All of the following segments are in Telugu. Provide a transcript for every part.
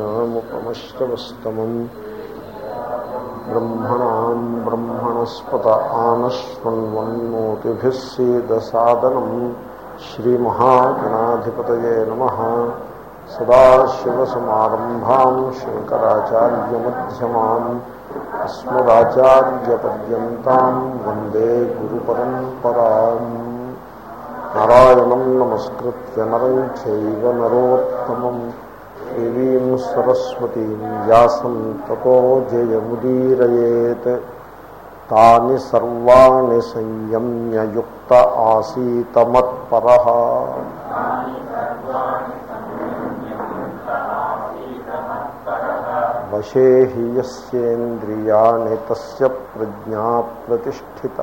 ज्ञानमुपमश्रवस्तमम् ब्रह्मणाम् ब्रह्मणस्पत आनश्वन्वन्नोतिभिः सीदसादनम् श्रीमहागणाधिपतये नमः सदाशिवसमारम्भाम् शङ्कराचार्यमध्यमाम् अस्मदाचार्यपर्यन्ताम् वन्दे गुरुपरम्पराम् नारायणम् नमस्कृत्य नरम् चैव नरोत्तमम् దేవీం సరస్వతీం వ్యాసం తతో జయముదీరయేత్ తాని సర్వాణి సంయమ్యయుక్త ఆసీతమత్పర వశే హియస్ేంద్రియాణి తస్య ప్రజ్ఞా ప్రతిష్ఠిత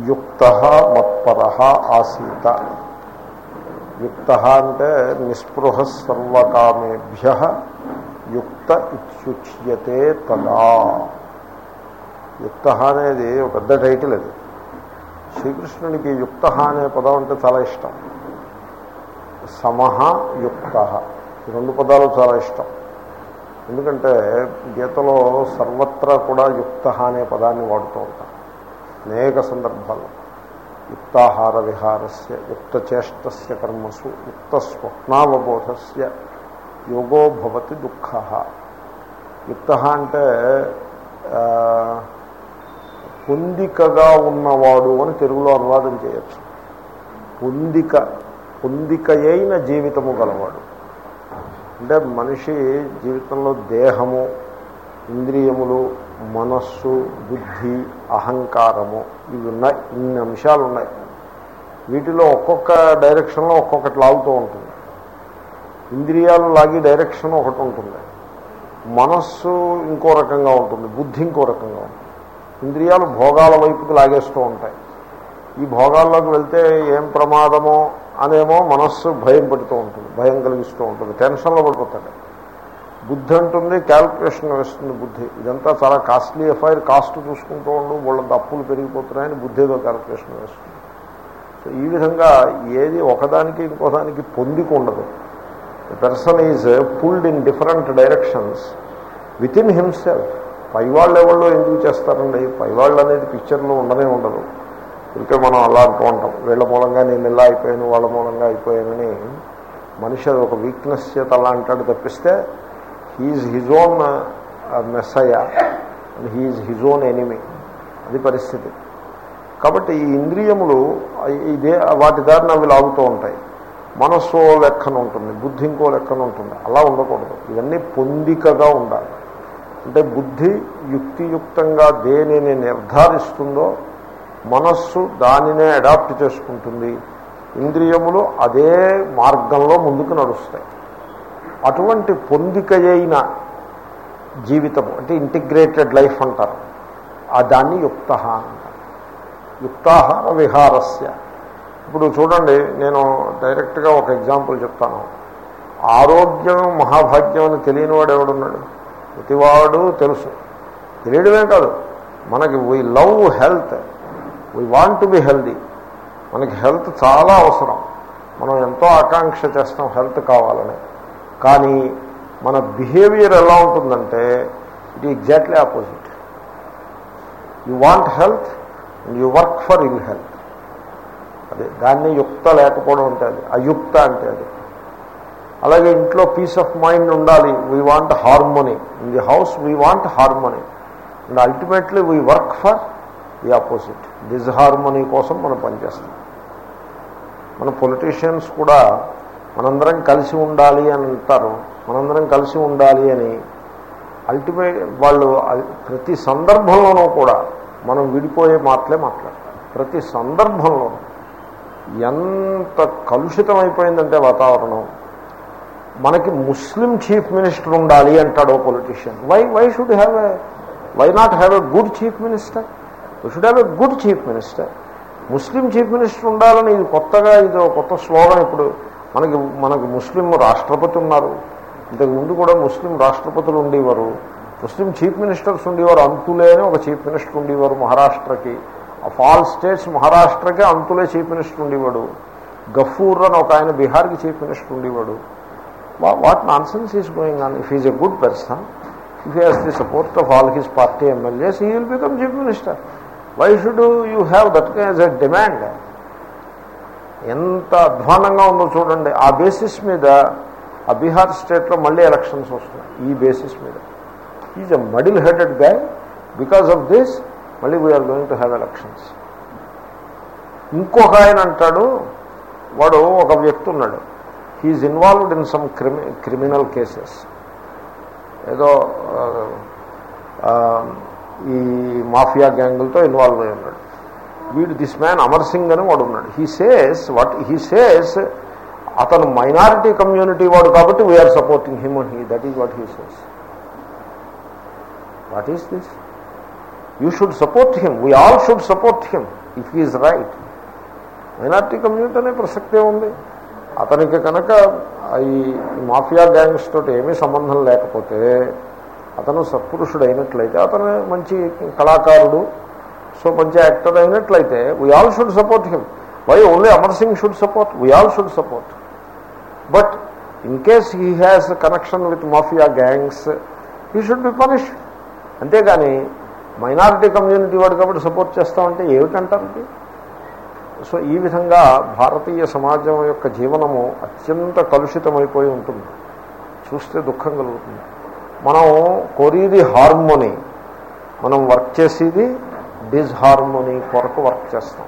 యుక్త మత్పర ఆసీత. యుక్త అంటే నిస్పృహ సర్వకామేభ్య యుక్త ఇత్యుచ్యతే తదా. యుక్త అనేది ఒక పెద్ద టైటిల్ అది. శ్రీకృష్ణునికి యుక్త అనే పదం అంటే చాలా ఇష్టం. సమహ యుక్త. ఈ రెండు పదాలు చాలా ఇష్టం. ఎందుకంటే గీతలో సర్వత్రా కూడా యుక్త అనే పదాన్ని వాడుతూ ఉంటాం అనేక సందర్భాల్లో యుక్తాహార విహారస్య యుక్త కర్మసు యుక్త స్వప్నావబోధస్య యోగో భవతి దుఃఖ. యుక్త అంటే పొందికగా ఉన్నవాడు అని తెలుగులో అనువాదం చేయొచ్చు. పొందిక పొందికయైన జీవితము గలవాడు. అంటే మనిషి జీవితంలో దేహము ఇంద్రియములు మనస్సు బుద్ధి అహంకారము ఇవి ఉన్నాయి. ఇన్ని అంశాలు ఉన్నాయి. వీటిలో ఒక్కొక్క డైరెక్షన్లో ఒక్కొక్కటి లాగుతూ ఉంటుంది. ఇంద్రియాలు లాగి డైరెక్షన్ ఒకటి ఉంటుంది. మనస్సు ఇంకో రకంగా ఉంటుంది. బుద్ధి ఇంకో రకంగా ఉంటుంది. ఇంద్రియాలు భోగాల వైపుకి లాగేస్తూ ఉంటాయి. ఈ భోగాల్లోకి వెళ్తే ఏం ప్రమాదమో అనేమో మనస్సు భయం పడుతూ ఉంటుంది. భయం కలిగిస్తూ ఉంటుంది. టెన్షన్లో పడిపోతాడు. బుద్ధి అంటుంది క్యాల్కులేషన్ వేస్తుంది బుద్ధి. ఇదంతా చాలా కాస్ట్లీ ఎఫ్ఐఆర్ కాస్ట్ చూసుకుంటూ ఉండు వాళ్ళంతా అప్పులు పెరిగిపోతున్నాయని బుద్ధి ఏదో క్యాల్కులేషన్ వేస్తుంది. సో ఈ విధంగా ఏది ఒకదానికి ఇంకోదానికి పొందికి ఉండదు. The person is pulled in different directions within himself పైవాళ్ళు ఎవరో ఎందుకు చేస్తారండి? పైవాళ్ళు అనేది పిక్చర్లో ఉండనే ఉండదు. ఇంకా మనం అలా అంటూ ఉంటాం. వీళ్ళ మూలంగా నేను ఇలా అయిపోయాను వాళ్ళ మూలంగా అయిపోయానని మనిషి అది ఒక వీక్నెస్ చేత అలా అంటాడు తప్పిస్తే he's his own messiah and he's his own enemy అది పరిస్థితి. కాబట్టి ఈ ఇంద్రియములు ఇదే వాటి దారిని అవి లాగుతూ ఉంటాయి. మనస్సు లెక్కన ఉంటుంది బుద్ధి ఇంకో లెక్కన ఉంటుంది. అలా ఉండకూడదు. ఇవన్నీ పొందికగా ఉండాలి. అంటే బుద్ధి యుక్తియుక్తంగా దేనిని నిర్ధారిస్తుందో మనస్సు దానినే అడాప్ట్ చేసుకుంటుంది. ఇంద్రియములు అదే మార్గంలో ముందుకు నడుస్తాయి. అటువంటి పొందికయైన జీవితం అంటే ఇంటిగ్రేటెడ్ లైఫ్ అంటారు. ఆ దాన్ని యుక్త అంటారు. యుక్తాహార విహారస్య. ఇప్పుడు చూడండి నేను డైరెక్ట్గా ఒక ఎగ్జాంపుల్ చెప్తాను. ఆరోగ్యం మహాభాగ్యం అని తెలియని వాడు ఎవడున్నాడు? ప్రతివాడు తెలుసు. తెలియడమే కాదు మనకి we love health we want to be healthy మనకి హెల్త్ చాలా అవసరం. మనం ఎంతో ఆకాంక్ష చేస్తాం హెల్త్ కావాలని. కానీ మన బిహేవియర్ ఎలా ఉంటుందంటే it exactly opposite. You want health and you work for ill health. అదే దాన్ని యుక్త లేకపోవడం అంటే అది అయుక్త అంటే అది. అలాగే ఇంట్లో పీస్ ఆఫ్ మైండ్ ఉండాలి we want harmony. In the house we want harmony. And ultimately we work for the opposite. Disharmony కోసం మనం పనిచేస్తాం మన పొలిటీషియన్స్ కూడా మనందరం కలిసి ఉండాలి అని అంటారు. మనందరం కలిసి ఉండాలి అని అల్టిమేట్ వాళ్ళు ప్రతి సందర్భంలోనూ కూడా మనం విడిపోయే మాటలే మాట్లాడతారు. ప్రతి సందర్భంలోనూ ఎంత కలుషితం అయిపోయిందంటే వాతావరణం. మనకి ముస్లిం చీఫ్ మినిస్టర్ ఉండాలి అంటాడు politician why why should have a why not have a good chief minister why should have a good chief minister Muslim chief minister ఉండాలని ఇది కొత్తగా ఇది కొత్త స్లోగన్ ఇప్పుడు మనకి మనకు ముస్లిం రాష్ట్రపతి ఉన్నారు. ఇంతకు ముందు కూడా ముస్లిం రాష్ట్రపతులు ఉండేవారు. ముస్లిం చీఫ్ మినిస్టర్స్ ఉండేవారు. అంతులే అని ఒక చీఫ్ మినిస్టర్ ఉండేవారు మహారాష్ట్రకి. ఆ ఫాల్ స్టేట్స్ మహారాష్ట్రకే అంతులే చీఫ్ మినిస్టర్ ఉండేవాడు. గఫూర్ అని ఒక ఆయన బీహార్కి చీఫ్ మినిస్టర్ ఉండేవాడు. What nonsense is going on? If is a good person if has the support of all his party MLAs he will become chief minister why should you have that as a demand ఎంత అధ్వానంగా ఉందో చూడండి. ఆ బేసిస్ మీద ఆ బీహార్ స్టేట్లో మళ్ళీ ఎలక్షన్స్ వస్తున్నాయి. ఈ బేసిస్ మీద. Is a muddle headed guy because of this మళ్ళీ we're going to have elections ఇంకొక ఆయన అంటాడు వాడు ఒక వ్యక్తి ఉన్నాడు. He's involved in some crimi criminal cases ఏదో ఈ మాఫియా గ్యాంగులతో ఇన్వాల్వ్ అయి ఉన్నాడు. వీడు దిస్ మ్యాన్ అమర్ సింగ్ అని వాడు ఉన్నాడు. He says what he says అతను మైనారిటీ కమ్యూనిటీ వాడు కాబట్టి we're supporting him and he that is what he says what is this you should support him we all should support him if he's right minority community అనే ప్రసక్తే ఉంది. అతనికి కనుక ఈ మాఫియా గ్యాంగ్స్ తోటి ఏమీ సంబంధం లేకపోతే అతను సత్పురుషుడు అయినట్లయితే అతను మంచి కళాకారుడు సో మంచి యాక్టర్ అయినట్లయితే we all should support him why only Amar Singh should support we all should support but in case he has connection with mafia gangs he should be punish అంతేగాని మైనారిటీ కమ్యూనిటీ వాడు కాబట్టి సపోర్ట్ చేస్తామంటే ఏమిటంటారు ఇది? సో ఈ విధంగా భారతీయ సమాజం యొక్క జీవనము అత్యంత కలుషితమైపోయి ఉంటుంది. చూస్తే దుఃఖం కలుగుతుంది. మనం కోరేది హార్మోనీ మనం వర్క్ చేసేది డిస్హార్మోనీ కొరకు వర్క్ చేస్తాం.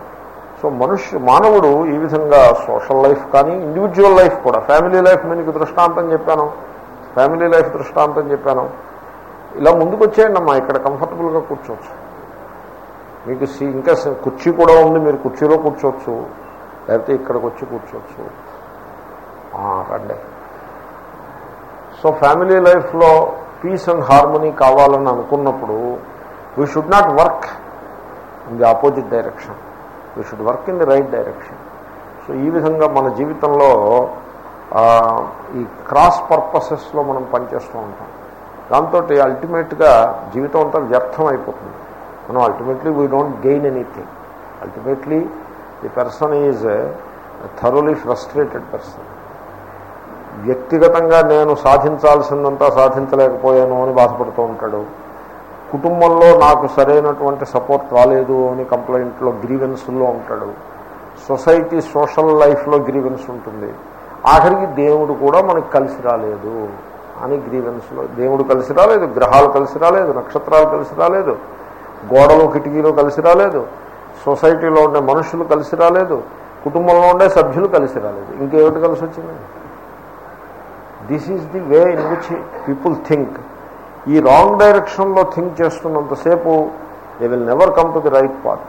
సో మనుష్య మానవుడు ఈ విధంగా సోషల్ లైఫ్ కానీ ఇండివిజువల్ లైఫ్ కూడా ఫ్యామిలీ లైఫ్ మీకు దృష్టాంతం చెప్పాను ఫ్యామిలీ లైఫ్ దృష్టాంతం చెప్పాను. ఇలా ముందుకు వచ్చేయండి అమ్మా ఇక్కడ కంఫర్టబుల్గా కూర్చోవచ్చు. మీకు సీ ఇంకా కుర్చీ కూడా ఉంది మీరు కుర్చీలో కూర్చోవచ్చు లేకపోతే ఇక్కడికి వచ్చి కూర్చోవచ్చు రండి. సో ఫ్యామిలీ లైఫ్లో పీస్ అండ్ హార్మోనీ కావాలని అనుకున్నప్పుడు we should not work in the opposite direction we should work in the right direction so ఈ విధంగా మన జీవితంలో ఈ క్రాస్ పర్పసెస్లో మనం పనిచేస్తూ ఉంటాం. దాంతో అల్టిమేట్గా జీవితం అంతా వ్యర్థం అయిపోతుంది. మనం ultimately we don't gain anything ultimately the person is thoroughly frustrated person వ్యక్తిగతంగా నేను సాధించాల్సిందంతా సాధించలేకపోయాను అని బాధపడుతూ ఉంటాడు. కుటుంబంలో నాకు సరైనటువంటి సపోర్ట్ రాలేదు అని కంప్లైంట్లో గ్రీవెన్స్లో ఉంటాడు. సొసైటీ సోషల్ లైఫ్లో గ్రీవెన్స్ ఉంటుంది. ఆఖరికి దేవుడు కూడా మనకు కలిసి రాలేదు అని గ్రీవెన్స్లో దేవుడు కలిసి రాలేదు గ్రహాలు కలిసి రాలేదు నక్షత్రాలు కలిసి రాలేదు గోడలు కిటికీలు కలిసి రాలేదు సొసైటీలో ఉండే మనుషులు కలిసి రాలేదు కుటుంబంలో ఉండే సభ్యులు కలిసి రాలేదు. ఇంకేమిటి కలిసి వచ్చింది this is the way in which people think ఈ రాంగ్ డైరెక్షన్లో think చేస్తున్నంతసేపు they will never come to the right path.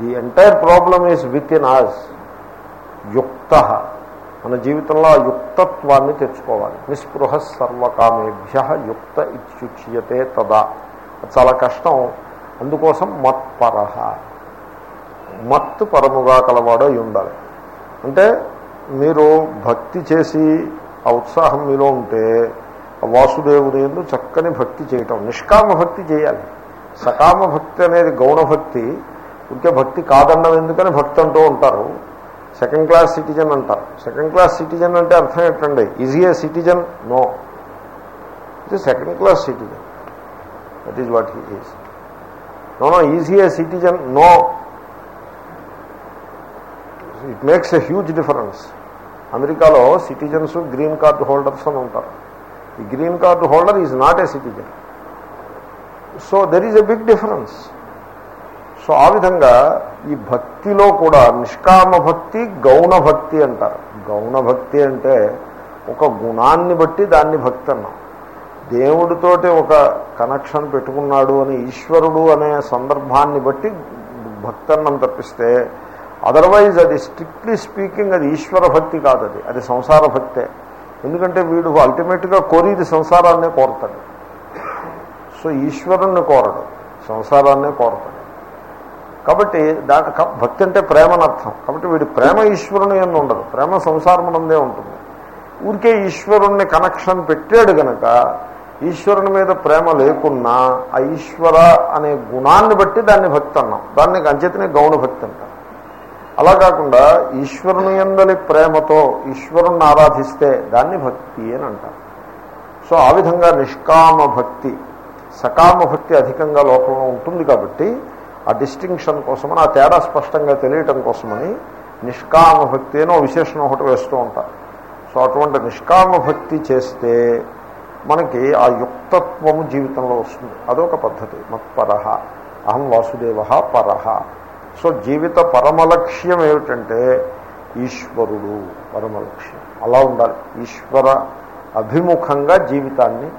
The entire problem is within us యుక్త. మన జీవితంలో ఆ యుక్తత్వాన్ని తెచ్చుకోవాలి. నిస్పృహ సర్వకామేభ్య యుక్త ఇత్యుచ్యతే తదా. అది చాలా కష్టం. అందుకోసం మత్పర. మత్ పరముగా కలవాడు అయి ఉండాలి. అంటే మీరు భక్తి చేసి ఆ ఉత్సాహం మీలో ఉంటే వాసుదేవుని ఎందు చక్కని భక్తి చేయటం నిష్కామ భక్తి చేయాలి. సకామ భక్తి అనేది గౌణ భక్తి. ఇంకే భక్తి కాదన్నం ఎందుకని భక్తి అంటూ ఉంటారు. సెకండ్ క్లాస్ సిటిజన్ అంటారు. సెకండ్ క్లాస్ సిటిజన్ అంటే అర్థం ఏంటండి? Is he a citizen no ఇది second class citizen that is what he is no no is he a citizen no it makes a huge difference అమెరికాలో సిటిజన్స్ గ్రీన్ కార్డు హోల్డర్స్ అని ఉంటారు. The green card holder is not a citizen so there is a big difference so ఆ విధంగా ఈ భక్తిలో కూడా నిష్కామ భక్తి గౌణ భక్తి అంటారు. గౌణ భక్తి అంటే ఒక గుణాన్ని బట్టి దాన్ని భక్తి అన్నాం. దేవుడితోటి ఒక కనెక్షన్ పెట్టుకున్నాడు అని ఈశ్వరుడు అనే సందర్భాన్ని బట్టి భక్తి అన్నం తప్పిస్తే అదర్వైజ్ అది స్ట్రిక్ట్లీ స్పీకింగ్ అది ఈశ్వర భక్తి కాదు అది. అది సంసార భక్తే. ఎందుకంటే వీడు అల్టిమేట్గా కోరిది సంసారాన్నే కోరతాడు. సో ఈశ్వరుణ్ణి కోరడు సంసారాన్నే కోరతాడు. కాబట్టి దాని భక్తి అంటే ప్రేమని అర్థం కాబట్టి వీడి ప్రేమ ఈశ్వరుని అని ఉండదు. ప్రేమ సంసారమునందే ఉంటుంది. ఊరికే ఈశ్వరుణ్ణి కనెక్షన్ పెట్టాడు గనక ఈశ్వరుని మీద ప్రేమ లేకున్నా ఆ ఈశ్వర అనే గుణాన్ని బట్టి దాన్ని భక్తి అన్నాం. దాన్ని అంచేతనే గౌణ భక్తి అంటాం. అలా కాకుండా ఈశ్వరుని ఎందలి ప్రేమతో ఈశ్వరుణ్ణి ఆరాధిస్తే దాన్ని భక్తి అని అంటారు. సో ఆ విధంగా నిష్కామ భక్తి సకామ భక్తి అధికంగా లోకంలో ఉంటుంది కాబట్టి ఆ డిస్టింక్షన్ కోసమని ఆ తేడా స్పష్టంగా తెలియటం కోసమని నిష్కామ భక్తి అని విశేషణం ఒకటి వేస్తూ ఉంటారు. సో అటువంటి నిష్కామ భక్తి చేస్తే మనకి ఆ యుక్తత్వము జీవితంలో వస్తుంది. అదొక పద్ధతి. మత్పర. అహం వాసుదేవ పరహ సో జీవిత పరమలక్ష్యం ఏమిటంటే ఈశ్వరుడు పరమలక్ష్యం. అలా ఉండాలి. ఈశ్వర అభిముఖంగా జీవితాన్ని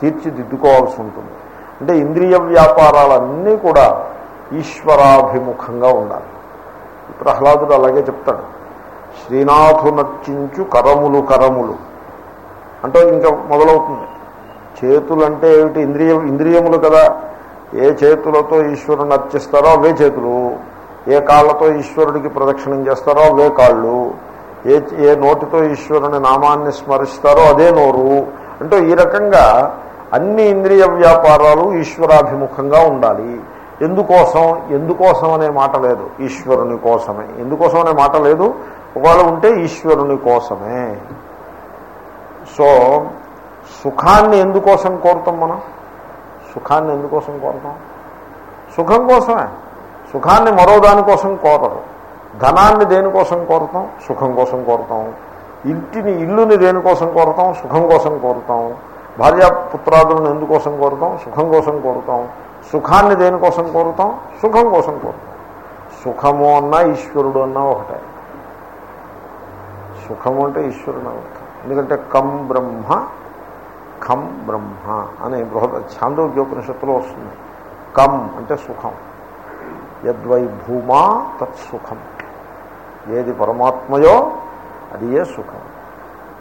తీర్చిదిద్దుకోవాల్సి ఉంటుంది. అంటే ఇంద్రియ వ్యాపారాలన్నీ కూడా ఈశ్వరాభిముఖంగా ఉండాలి. ప్రహ్లాదుడు అలాగే చెప్తాడు. శ్రీనాథు నచ్చించు కరములు కరములు. అంటే ఇంకా మొదలవుతుంది. చేతులంటే ఏమిటి? ఇంద్రియ ఇంద్రియములు కదా. ఏ చేతులతో ఈశ్వరుని అర్చిస్తారో అవే చేతులు. ఏ కాళ్ళతో ఈశ్వరుడికి ప్రదక్షిణం చేస్తారో అవే కాళ్ళు. ఏ ఏ నోటితో ఈశ్వరుని నామాన్ని స్మరిస్తారో అదే నోరు. అంటే ఈ రకంగా అన్ని ఇంద్రియ వ్యాపారాలు ఈశ్వరాభిముఖంగా ఉండాలి. ఎందుకోసం? ఎందుకోసం అనే మాట లేదు. ఈశ్వరుని కోసమే. ఎందుకోసం అనే మాట లేదు. ఒకవేళ ఉంటే ఈశ్వరుని కోసమే. సో సుఖాన్ని ఎందుకోసం కోరుతాం మనం? సుఖాన్ని ఎందుకోసం కోరుతాం? సుఖం కోసమే. సుఖాన్ని మరో దానికోసం కోరరు. ధనాన్ని దేనికోసం కోరుతాం? సుఖం కోసం కోరుతాం. ఇంటిని ఇల్లుని దేనికోసం కోరుతాం? సుఖం కోసం కోరుతాం. భార్యాపుత్రాదులను ఎందుకోసం కోరుతాం? సుఖం కోసం కోరుతాం. సుఖాన్ని దేనికోసం కోరుతాం? సుఖం కోసం కోరుతాం. సుఖము అన్నా ఈశ్వరుడు అన్నా ఒకటే. సుఖము అంటే ఈశ్వరుడు అవుతాం ఎందుకంటే కం బ్రహ్మ ఖం బ్రహ్మ అనే బృహద ఛాందోగ్యోపనిషత్తులో వస్తుంది. కం అంటే సుఖం. యద్వై భూమా తత్సుఖం ఏది పరమాత్మయో అది ఏ సుఖం.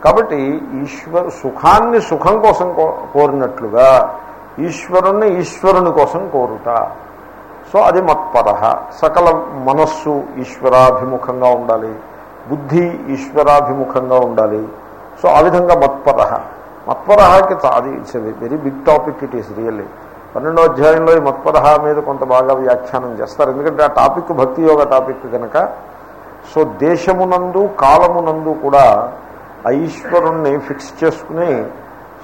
కాబట్టి ఈశ్వరు సుఖాన్ని సుఖం కోసం కోరినట్లుగా ఈశ్వరుణ్ణి ఈశ్వరుని కోసం కోరుట. సో అది మత్పర. సకల మనస్సు ఈశ్వరాభిముఖంగా ఉండాలి. బుద్ధి ఈశ్వరాభిముఖంగా ఉండాలి. సో ఆ విధంగా మత్పర. మత్పరహకి అది it's very big topic it is really. పన్నెండో అధ్యాయంలో ఈ మత్పరహ మీద కొంత బాగా వ్యాఖ్యానం చేస్తారు. ఎందుకంటే ఆ టాపిక్ భక్తి యోగ టాపిక్ కనుక. సో దేశమునందు కాలమునందు కూడా ఆ ఈశ్వరుణ్ణి ఫిక్స్ చేసుకుని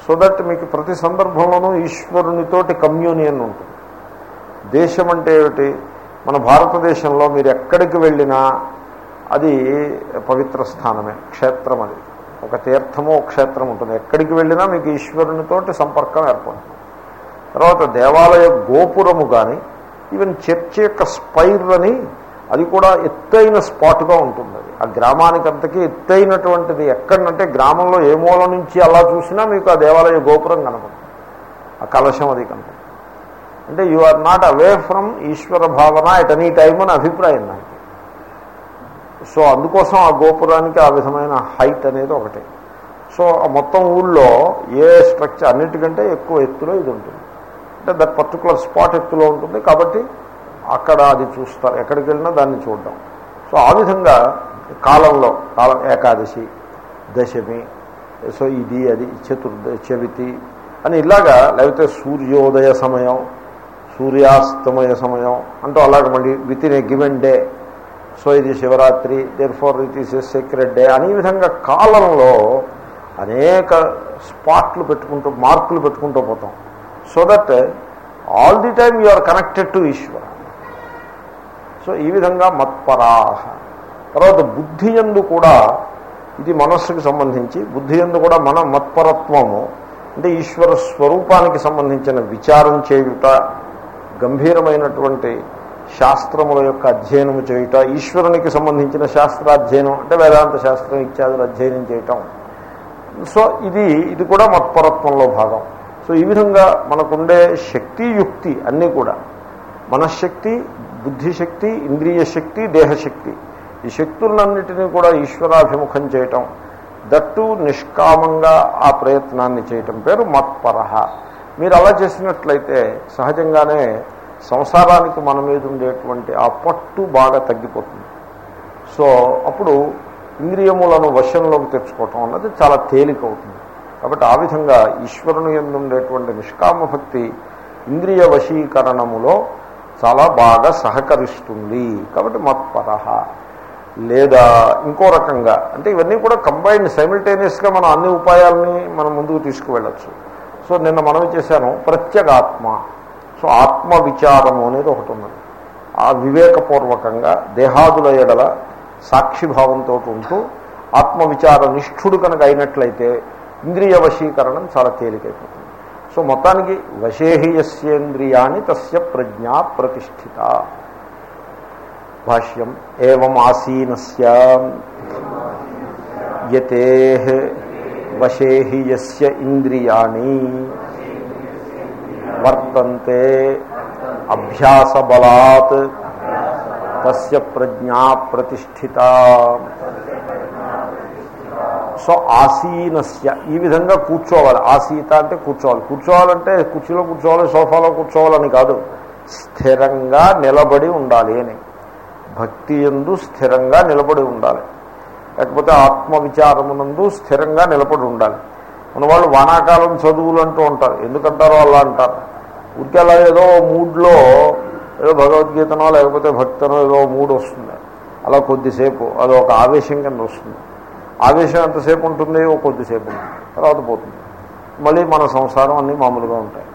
సో దట్ మీకు ప్రతి సందర్భంలోనూ ఈశ్వరునితోటి కమ్యూనియన్ ఉంటుంది. దేశం అంటే ఏమిటి? మన భారతదేశంలో మీరు ఎక్కడికి వెళ్ళినా అది పవిత్ర స్థానమే క్షేత్రం అది. ఒక తీర్థము ఒక క్షేత్రం ఉంటుంది. ఎక్కడికి వెళ్ళినా మీకు ఈశ్వరునితోటి సంపర్కం ఏర్పడుతుంది. తర్వాత దేవాలయ గోపురము కానీ ఈవెన్ చర్చ్ యొక్క స్పైర్ అని అది కూడా ఎత్తైన స్పాట్గా ఉంటుంది అది ఆ గ్రామానికంతకీ ఎత్తైనటువంటిది ఎక్కడంటే గ్రామంలో ఏ మూల నుంచి అలా చూసినా మీకు ఆ దేవాలయ గోపురం కనపడుతుంది. ఆ కలశం అది కనపడుతుంది. అంటే you are not away from ఈశ్వర భావన ఎట్ ఎనీ టైమ్ అని అభిప్రాయం నాకు. సో అందుకోసం ఆ గోపురానికి ఆ విధమైన హైట్ అనేది ఒకటి. సో ఆ మొత్తం ఊళ్ళో ఏ స్ట్రక్చర్ అన్నిటికంటే ఎక్కువ ఎత్తులో ఇది ఉంటుంది. అంటే దట్ పర్టికులర్ స్పాట్ ఎత్తులో ఉంటుంది కాబట్టి అక్కడ అది చూస్తారు. ఎక్కడికి వెళ్ళినా దాన్ని చూడడం. సో ఆ విధంగా కాలంలో కాలం ఏకాదశి దశమి సో ఇది అది చతుర్ద చవితి అని ఇలాగా లేకపోతే సూర్యోదయ సమయం సూర్యాస్తమయ సమయం అంటూ అలాగ మళ్ళీ with in a given day so ఇది Shivaratri therefore it is a secret day అనే విధంగా కాలంలో అనేక స్పాట్లు పెట్టుకుంటూ మార్కులు పెట్టుకుంటూ పోతాం. So that all the time you are connected to Eshwara so ఈ విధంగా మత్పరాహ. తర్వాత బుద్ధి ఎందు కూడా ఇది మనస్సుకు సంబంధించి బుద్ధి ఎందు కూడా మన మత్పరత్వము అంటే ఈశ్వర స్వరూపానికి సంబంధించిన విచారం చేయుట గంభీరమైనటువంటి శాస్త్రముల యొక్క అధ్యయనము చేయుట ఈశ్వరునికి సంబంధించిన శాస్త్రాధ్యయనం అంటే వేదాంత శాస్త్రం ఇత్యాదులు అధ్యయనం చేయటం. సో ఇది ఇది కూడా మత్పరత్వంలో భాగం. సో ఈ విధంగా మనకుండే శక్తి యుక్తి అన్నీ కూడా మనశ్శక్తి బుద్ధిశక్తి ఇంద్రియ శక్తి దేహశక్తి ఈ శక్తులన్నిటినీ కూడా ఈశ్వరాభిముఖం చేయటం దట్టు నిష్కామంగా ఆ ప్రయత్నాన్ని చేయటం పేరు మత్పరహ. మీరు అలా చేసినట్లయితే సహజంగానే సంసారానికి మన మీద ఉండేటువంటి ఆ పట్టు బాగా తగ్గిపోతుంది. సో అప్పుడు ఇంద్రియములను వశంలోకి తెచ్చుకోవటం అన్నది చాలా తేలికవుతుంది. కాబట్టి ఆ విధంగా ఈశ్వరుని ఎందుండేటువంటి నిష్కామ భక్తి ఇంద్రియ వశీకరణములో చాలా బాగా సహకరిస్తుంది. కాబట్టి మత్పర. లేదా ఇంకో రకంగా అంటే ఇవన్నీ కూడా కంబైన్డ్ సైమిల్టేనియస్గా మనం అన్ని ఉపాయాలని మనం ముందుకు తీసుకువెళ్ళచ్చు. సో నిన్న మనం చేశాను ప్రత్యేగాత్మ. సో ఆత్మ విచారము అనేది ఒకటి ఉన్నది. ఆ వివేకపూర్వకంగా దేహాదుల ఎడల సాక్షిభావంతో ఉంటూ ఆత్మవిచార నిష్ఠుడు కనుక అయినట్లయితే ఇంద్రియ వశీకరణం చాలా తేలికైపోతుంది. సో మొత్తానికి వశేహియస్యేంద్రియాన్ని తస్య ప్రజ్ఞా ప్రతిష్ఠిత. భాష్యం ఏం ఆసీనస్య యతే వశేహియస్య ఇంద్రియాణి వర్తంతే అభ్యాసబలాత్ తస్య ప్రజ్ఞా ప్రతిష్ఠిత. సో ఆసీనస్య. ఈ విధంగా కూర్చోవాలి. ఆసీత అంటే కూర్చోవాలి. కూర్చోవాలంటే కుర్చీలో కూర్చోవాలి సోఫాలో కూర్చోవాలని కాదు. స్థిరంగా నిలబడి ఉండాలి అని. భక్తి ఎందు స్థిరంగా నిలబడి ఉండాలి. లేకపోతే ఆత్మవిచారమునందు స్థిరంగా నిలబడి ఉండాలి. మన వాళ్ళు వానాకాలం చదువులు అంటూ ఉంటారు. ఎందుకంటారో అలా అంటారు. ఉరికి అలా ఏదో మూడ్లో ఏదో భగవద్గీతనో లేకపోతే భక్తనో ఏదో మూడ్ వస్తుంది. అలా కొద్దిసేపు. అది ఒక ఆవేశం కింద వస్తుంది. ఆవేశం ఎంతసేపు ఉంటుంది? ఓ కొద్దిసేపు ఉంటుంది. తర్వాత పోతుంది. మళ్ళీ మన సంసారం అన్నీ మామూలుగా ఉంటాయి.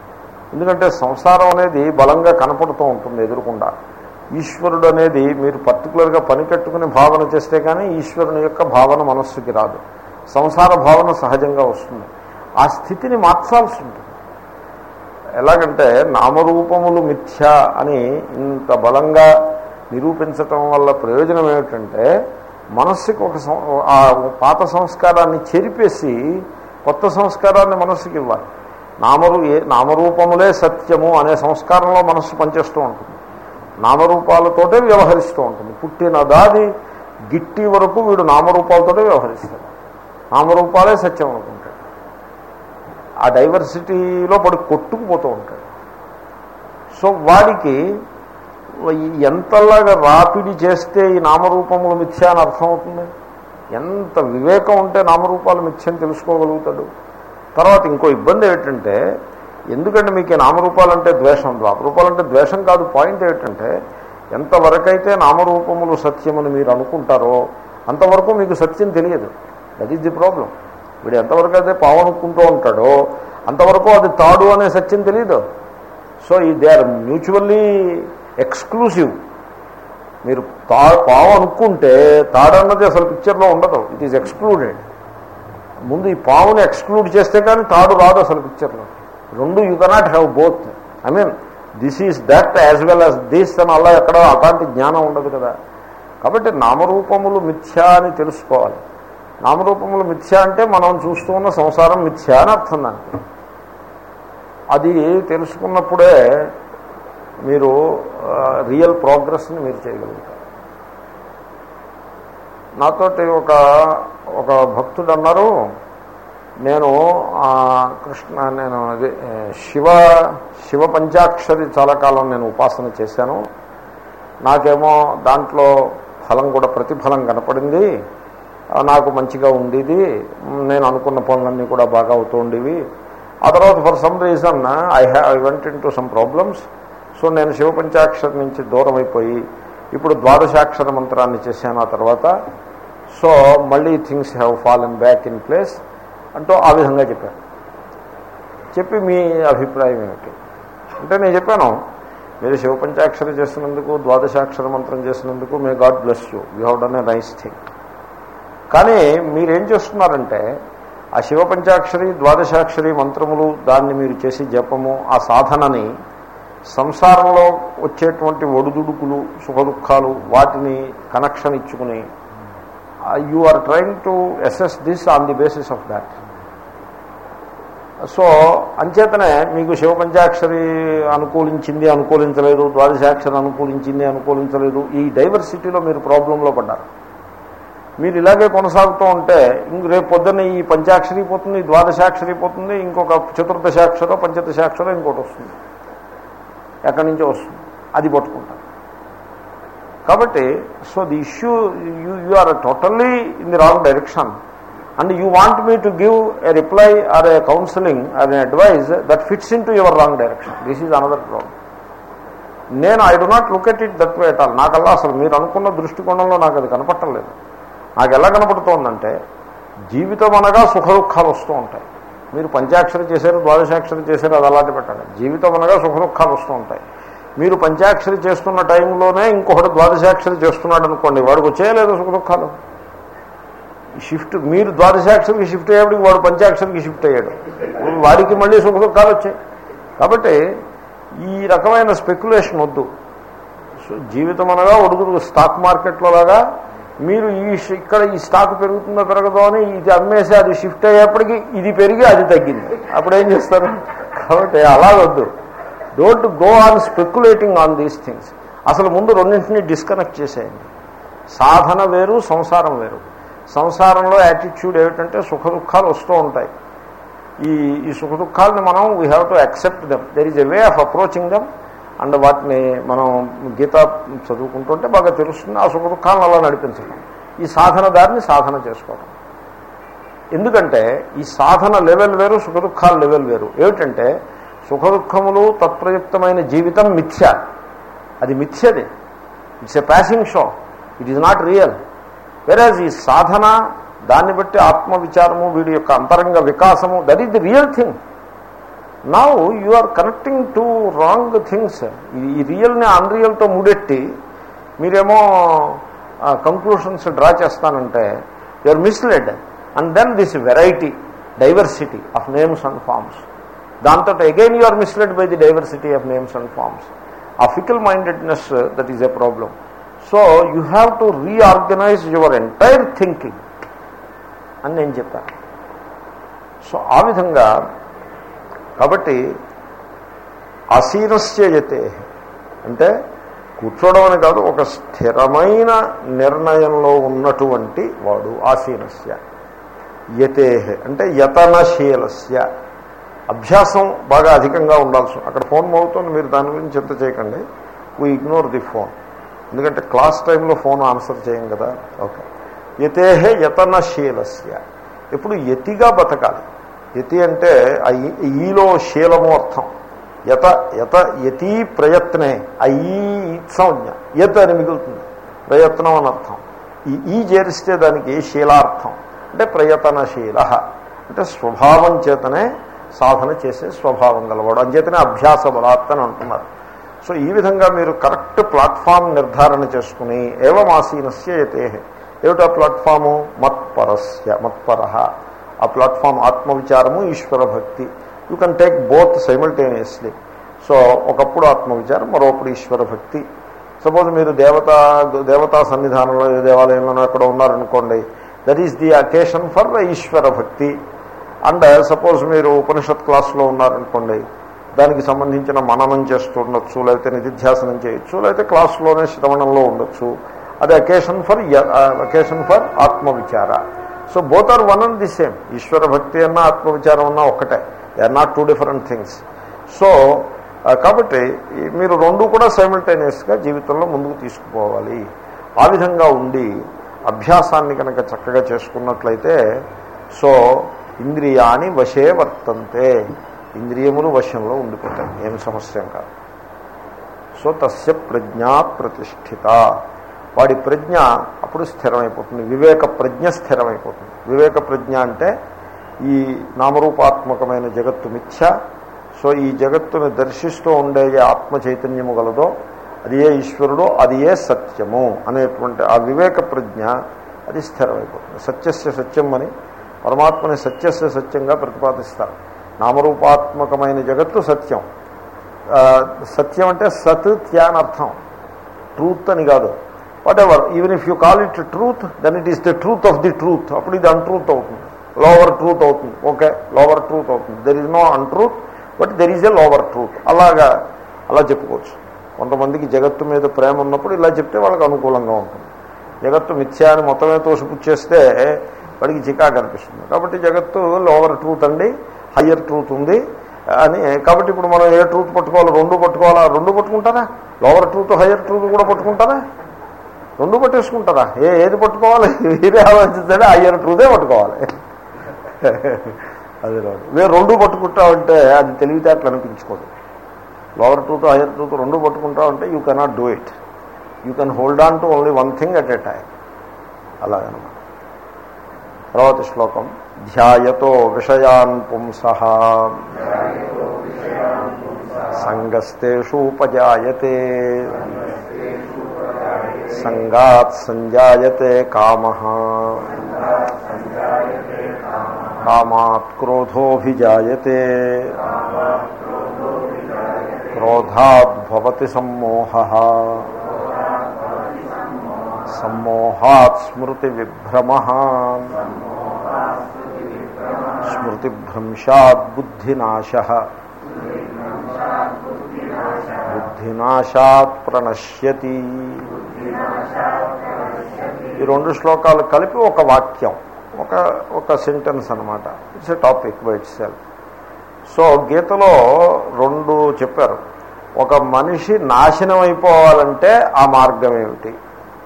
ఎందుకంటే సంసారం అనేది బలంగా కనపడుతూ ఉంటుంది ఎదురుకుండా. ఈశ్వరుడు అనేది మీరు పర్టికులర్గా పని కట్టుకుని భావన చేస్తే కానీ ఈశ్వరుని యొక్క భావన మనస్సుకి రాదు. సంసార భావన సహజంగా వస్తుంది. ఆ స్థితిని మార్చాల్సి ఉంటుంది. ఎలాగంటే నామరూపములు మిథ్య అని ఇంత బలంగా నిరూపించటం వల్ల ప్రయోజనం ఏమిటంటే మనస్సుకి ఒక సం- ఆ పాత సంస్కారాన్ని చెరిపేసి కొత్త సంస్కారాన్ని మనస్సుకి ఇవ్వాలి. నామరు ఏ నామరూపములే సత్యము అనే సంస్కారంలో మనస్సు పనిచేస్తూ ఉంటుంది. నామరూపాలతోటే వ్యవహరిస్తూ ఉంటుంది. పుట్టిన దాది గిట్టి వరకు వీడు నామరూపాలతోటే వ్యవహరిస్తాడు. నామరూపాలే సత్యం అనుకుంటాడు. ఆ డైవర్సిటీలో పడి కొట్టుకుపోతూ ఉంటాడు. సో వాడికి ఎంతలాగా రాపిడి చేస్తే ఈ నామరూపములు మిథ్య అని అర్థమవుతుంది? ఎంత వివేకం ఉంటే నామరూపాలు మిథ్యని తెలుసుకోగలుగుతాడు? తర్వాత ఇంకో ఇబ్బంది ఏంటంటే ఎందుకంటే మీకు నామరూపాలంటే ద్వేషం నామరూపాలంటే ద్వేషం కాదు పాయింట్ ఏంటంటే ఎంతవరకైతే నామరూపములు సత్యమని మీరు అనుకుంటారో అంతవరకు మీకు సత్యం తెలియదు. దట్ ఈస్ ది ప్రాబ్లం వీడు ఎంతవరకు అయితే పావు అనుకుంటూ ఉంటాడో అంతవరకు అది తాడు అనే సత్యం తెలియదు సో ఈ దే ఆర్ మ్యూచువల్లీ ఎక్స్క్లూసివ్ మీరు తా పావు అనుకుంటే తాడన్నది అసలు పిక్చర్లో ఉండదు. ఇట్ ఈజ్ ఎక్స్క్లూడెడ్ ముందు ఈ పావుని ఎక్స్క్లూడ్ చేస్తే కానీ తాడు రాదు అసలు పిక్చర్లో రెండు you cannot have both I mean this is that as well as this అని అలా ఎక్కడ అలాంటి జ్ఞానం ఉండదు కదా. కాబట్టి నామరూపములు మిథ్య అని తెలుసుకోవాలి. నామరూపములు మిథ్యా అంటే మనం చూస్తూ ఉన్న సంసారం మిథ్యా అని అర్థం దానికి. అది తెలుసుకున్నప్పుడే మీరు రియల్ ప్రోగ్రెస్ని మీరు చేయగలుగుతారు. నాతోటి ఒక ఒక భక్తుడు అన్నారు నేను కృష్ణ నేను అది శివ శివ పంచాక్షరి చాలా కాలం నేను ఉపాసన చేశాను. నాకేమో దాంట్లో ఫలం కూడా ప్రతిఫలం కనపడింది. నాకు మంచిగా ఉండేది. నేను అనుకున్న పనులన్నీ కూడా బాగా అవుతూ ఉండేవి. ఆ తర్వాత for some reason I have I went in to some problems so నేను శివపంచాక్షరం నుంచి దూరం అయిపోయి ఇప్పుడు ద్వాదశాక్షర మంత్రాన్ని చేశాను ఆ తర్వాత. సో మళ్ళీ things have fallen back in place అంటూ ఆ విధంగా చెప్పాను చెప్పి మీ అభిప్రాయం ఏమిటి? అంటే నేను చెప్పాను మీరు శివపంచాక్షరం చేసినందుకు ద్వాదశాక్షర మంత్రం చేసినందుకు may God bless you. You have done a nice thing. కానీ మీరేం చేస్తున్నారంటే ఆ శివపంచాక్షరి ద్వాదశాక్షరి మంత్రములు దాన్ని మీరు చేసి జపము ఆ సాధనని సంసారంలో వచ్చేటువంటి ఒడిదుడుకులు సుఖదుఖాలు వాటిని connection ఇచ్చుకుని you are trying to assess this on the basis of that so అంచేతనే మీకు శివ పంచాక్షరి అనుకూలించింది అనుకూలించలేదు ద్వాదశాక్షరి అనుకూలించింది అనుకూలించలేదు. ఈ డైవర్సిటీలో మీరు ప్రాబ్లంలో పడ్డారు. మీరు ఇలాగే కొనసాగుతూ ఉంటే ఇంక రేపు పొద్దున్న ఈ పంచాక్షరి పోతుంది ద్వాదశాక్షరి పోతుంది ఇంకొక చతుర్దశాక్షరో పంచదశాక్షరో ఇంకోటి వస్తుంది. ఎక్కడి నుంచో వస్తుంది. అది పట్టుకుంటారు. కాబట్టి so the issue you you are totally in the wrong direction and you want me to give a reply or a counselling or an advice that fits in to your wrong direction this is another problem నేను I do not look at it that way at all నాకల్లా అసలు మీరు అనుకున్న దృష్టికోణంలో నాకు అది కనపట్టలేదు. నాకు ఎలా కనపడుతోందంటే జీవితం అనగా సుఖ దుఃఖాలు వస్తూ ఉంటాయి. మీరు పంచాక్షరి చేశారు ద్వాదశాక్షరం చేశారు అది అలాంటి పెట్టండి. జీవితం అనగా సుఖ దుఃఖాలు వస్తూ ఉంటాయి. మీరు పంచాక్షరి చేస్తున్న టైంలోనే ఇంకొకటి ద్వాదశాక్షరి చేస్తున్నాడు అనుకోండి వాడికి వచ్చేయలేదు సుఖ దుఃఖాలు షిఫ్ట్ మీరు ద్వాదశాక్షరికి షిఫ్ట్ అయ్యేప్పటికి వాడు పంచాక్షరికి షిఫ్ట్ అయ్యాడు. వాడికి మళ్ళీ సుఖ దుఃఖాలు వచ్చాయి. కాబట్టి ఈ రకమైన స్పెక్యులేషన్ వద్దు. సో జీవితం అనగా ఒడుగురు స్టాక్ మార్కెట్లో లాగా మీరు ఈ ఇక్కడ ఈ స్టాక్ పెరుగుతుందో పెరగదో అని ఇది అమ్మేసి అది షిఫ్ట్ అయ్యేప్పటికి ఇది పెరిగి అది తగ్గింది. అప్పుడు ఏం చేస్తారు? కాబట్టి అలా వద్దు don't go on speculating on these things అసలు ముందు రెండింటినీ డిస్కనెక్ట్ చేసేయండి. సాధన వేరు సంసారం వేరు. సంసారంలో యాటిట్యూడ్ ఏమిటంటే సుఖ దుఃఖాలు వస్తూ ఉంటాయి. ఈ ఈ సుఖ దుఃఖాలను మనం we have to accept them there is a way of approaching them and వాటిని మనం గీత చదువుకుంటుంటే బాగా తెలుస్తుంది. ఆ సుఖ దుఃఖాలను అలా నడిపించడం ఈ సాధన దారిని సాధన చేసుకోవడం. ఎందుకంటే ఈ సాధన లెవెల్ వేరు సుఖ దుఃఖాల లెవెల్ వేరు. ఏమిటంటే సుఖ దుఃఖములు తత్ప్రయుక్తమైన జీవితం మిథ్య. అది మిథ్యది. It's a passing show it is not real whereas ఈ సాధన దాన్ని బట్టి ఆత్మవిచారము వీడి యొక్క అంతరంగ వికాసము that is the real thing now you are connecting to wrong things ఈ రియల్ని అన్రియల్తో ముడెట్టి మీరేమో కంక్లూషన్స్ డ్రా చేస్తానంటే you are misled and then this variety diversity of names and forms దాంతో again you are misled by the diversity of names and forms ఆ fickle mindedness that is a problem so you have to reorganise your entire thinking అని నేను చెప్పాను సో ఆ విధంగా కాబట్టి అసీనస్యయతే అంటే కూర్చోవడం అని కాదు ఒక స్థిరమైన నిర్ణయంలో ఉన్నటువంటి వాడు ఆసీనస్య యతే అంటే యతనశీలస్య. అభ్యాసం బాగా అధికంగా ఉండాల్సి అక్కడ ఫోన్ మోగుతుంది మీరు దాని గురించి చింత చేయకండి. వీ ఇగ్నోర్ ది ఫోన్ ఎందుకంటే క్లాస్ టైంలో ఫోన్ ఆన్సర్ చేయం కదా. ఓకే. యతేహే యతనశీలస్య. ఇప్పుడు యతిగా బతకాలి. యతి అంటే ఈలో శీలము అర్థం. యత యత యతి ప్రయత్నే ఆ సంజ్ఞ. యత్ అని మిగులుతుంది. ప్రయత్నం అని అర్థం. ఈ ఈ చేరిస్తే దానికి శీలార్థం? అంటే ప్రయతనశీల. అంటే స్వభావం చేతనే సాధన చేసే స్వభావం గలవాడు. అంచేతనే అభ్యాస బలాత్తని అంటున్నారు. సో ఈ విధంగా మీరు కరెక్ట్ ప్లాట్ఫామ్ నిర్ధారణ చేసుకుని ఏవం ఆసీనస్య యతే. ఏమిటా ప్లాట్ఫాము? మత్పరస్య మత్పర. ఆ ప్లాట్ఫామ్ ఆత్మవిచారము ఈశ్వర భక్తి. You can take both simultaneously so ఒకప్పుడు ఆత్మవిచారం మరొకప్పుడు ఈశ్వర భక్తి. సపోజ్ మీరు దేవతా దేవతా సన్నిధానంలో ఏ దేవాలయంలోనో ఎక్కడ ఉన్నారనుకోండి that is the occasion for ఈశ్వర భక్తి. అండ్ సపోజ్ uh, మీరు ఉపనిషత్ క్లాస్లో ఉన్నారనుకోండి దానికి సంబంధించిన మననం చేస్తూ ఉండొచ్చు లేకపోతే నిధిధ్యాసనం చేయొచ్చు లేకపోతే క్లాస్లోనే శ్రవణంలో ఉండొచ్చు. అది occasion for occasion for atmavichara. So both are one and the same ఈశ్వర భక్తి అన్న ఆత్మవిచారం అన్న ఒక్కటే. They are not two different things so కాబట్టి మీరు రెండు కూడా సైమిల్టేనియస్గా జీవితంలో ముందుకు తీసుకుపోవాలి. ఆ విధంగా ఉండి అభ్యాసాన్ని కనుక చక్కగా చేసుకున్నట్లయితే సో ఇంద్రియాని వశే వర్తంతే. ఇంద్రియములు వశంలో ఉండిపోతాయి. ఏం సమస్య కాదు. సో తస్య ప్రజ్ఞా ప్రతిష్ఠిత. వాడి ప్రజ్ఞ అప్పుడు స్థిరమైపోతుంది. వివేక ప్రజ్ఞ స్థిరమైపోతుంది. వివేక ప్రజ్ఞ అంటే ఈ నామరూపాత్మకమైన జగత్తు మిథ్య. సో ఈ జగత్తును దర్శిస్తూ ఉండే ఆత్మ చైతన్యము గలదో అది ఏ ఈశ్వరుడో అది ఏ సత్యము అనేటువంటి ఆ వివేక ప్రజ్ఞ అది స్థిరమైపోతుంది. సత్యస్య సత్యం అని పరమాత్మని సత్యస్య సత్యంగా ప్రతిపాదిస్తారు. నామరూపాత్మకమైన జగత్తు సత్యం. సత్యం అంటే సత్ త్యానర్థం ట్రూత్ అని కాదు. Whatever even if you call it truth then it is the truth of the truth అప్పుడు ఇది అన్ట్రూత్ అవుతుంది. లోవర్ ట్రూత్ అవుతుంది. ఓకే లోవర్ ట్రూత్ అవుతుంది. There is no untruth but there is a lower truth అలాగా అలా చెప్పుకోవచ్చు. కొంతమందికి జగత్తు మీద ప్రేమ ఉన్నప్పుడు ఇలా చెప్తే వాళ్ళకి అనుకూలంగా ఉంటుంది. జగత్తు మిథ్యా అని మొత్తమే తోసిపుచ్చేస్తే వాడికి చికా అనిపిస్తుంది. కాబట్టి జగత్తు లోవర్ ట్రూత్ అండి హయ్యర్ ట్రూత్ ఉంది అని. కాబట్టి ఇప్పుడు మనం ఏ ట్రూత్ పట్టుకోవాలి? రెండు పట్టుకోవాలా? రెండు పట్టుకుంటారా? లోవర్ ట్రూత్ హయ్యర్ ట్రూత్ కూడా పట్టుకుంటారా? రెండు పట్టేసుకుంటారా? ఏ ఏది పట్టుకోవాలి? మీరే ఆలోచించండి హయ్యర్ ట్రూదే పట్టుకోవాలి. అది రాదు వేరు రెండు పట్టుకుంటామంటే అది తెలివితేటలు అనిపించుకోదు. లోవర్ ట్రూత్ హైయర్ ట్రూత్ రెండు పట్టుకుంటామంటే you cannot do it you can hold on to only one thing at a time అలాగనమాట. తర్వాత శ్లోకం ధ్యాయతో విషయాన్ పుంస. సంగస్తేషూపజాయతే संगात संजायते काम। कामात् क्रोधोऽभिजायते। क्रोधाद्भवति सम्मोहः। सम्मोहात् स्मृतिविभ्रमः। स्मृतिभ्रंशात् बुद्धिनाशः। बुद्धिनाशात् प्रणश्यति। ఈ రెండు శ్లోకాలు కలిపి ఒక వాక్యం ఒక ఒక సెంటెన్స్ అనమాట it's a topic by itself so గీతలో రెండు చెప్పారు. ఒక మనిషి నాశనం అయిపోవాలంటే ఆ మార్గం ఏమిటి?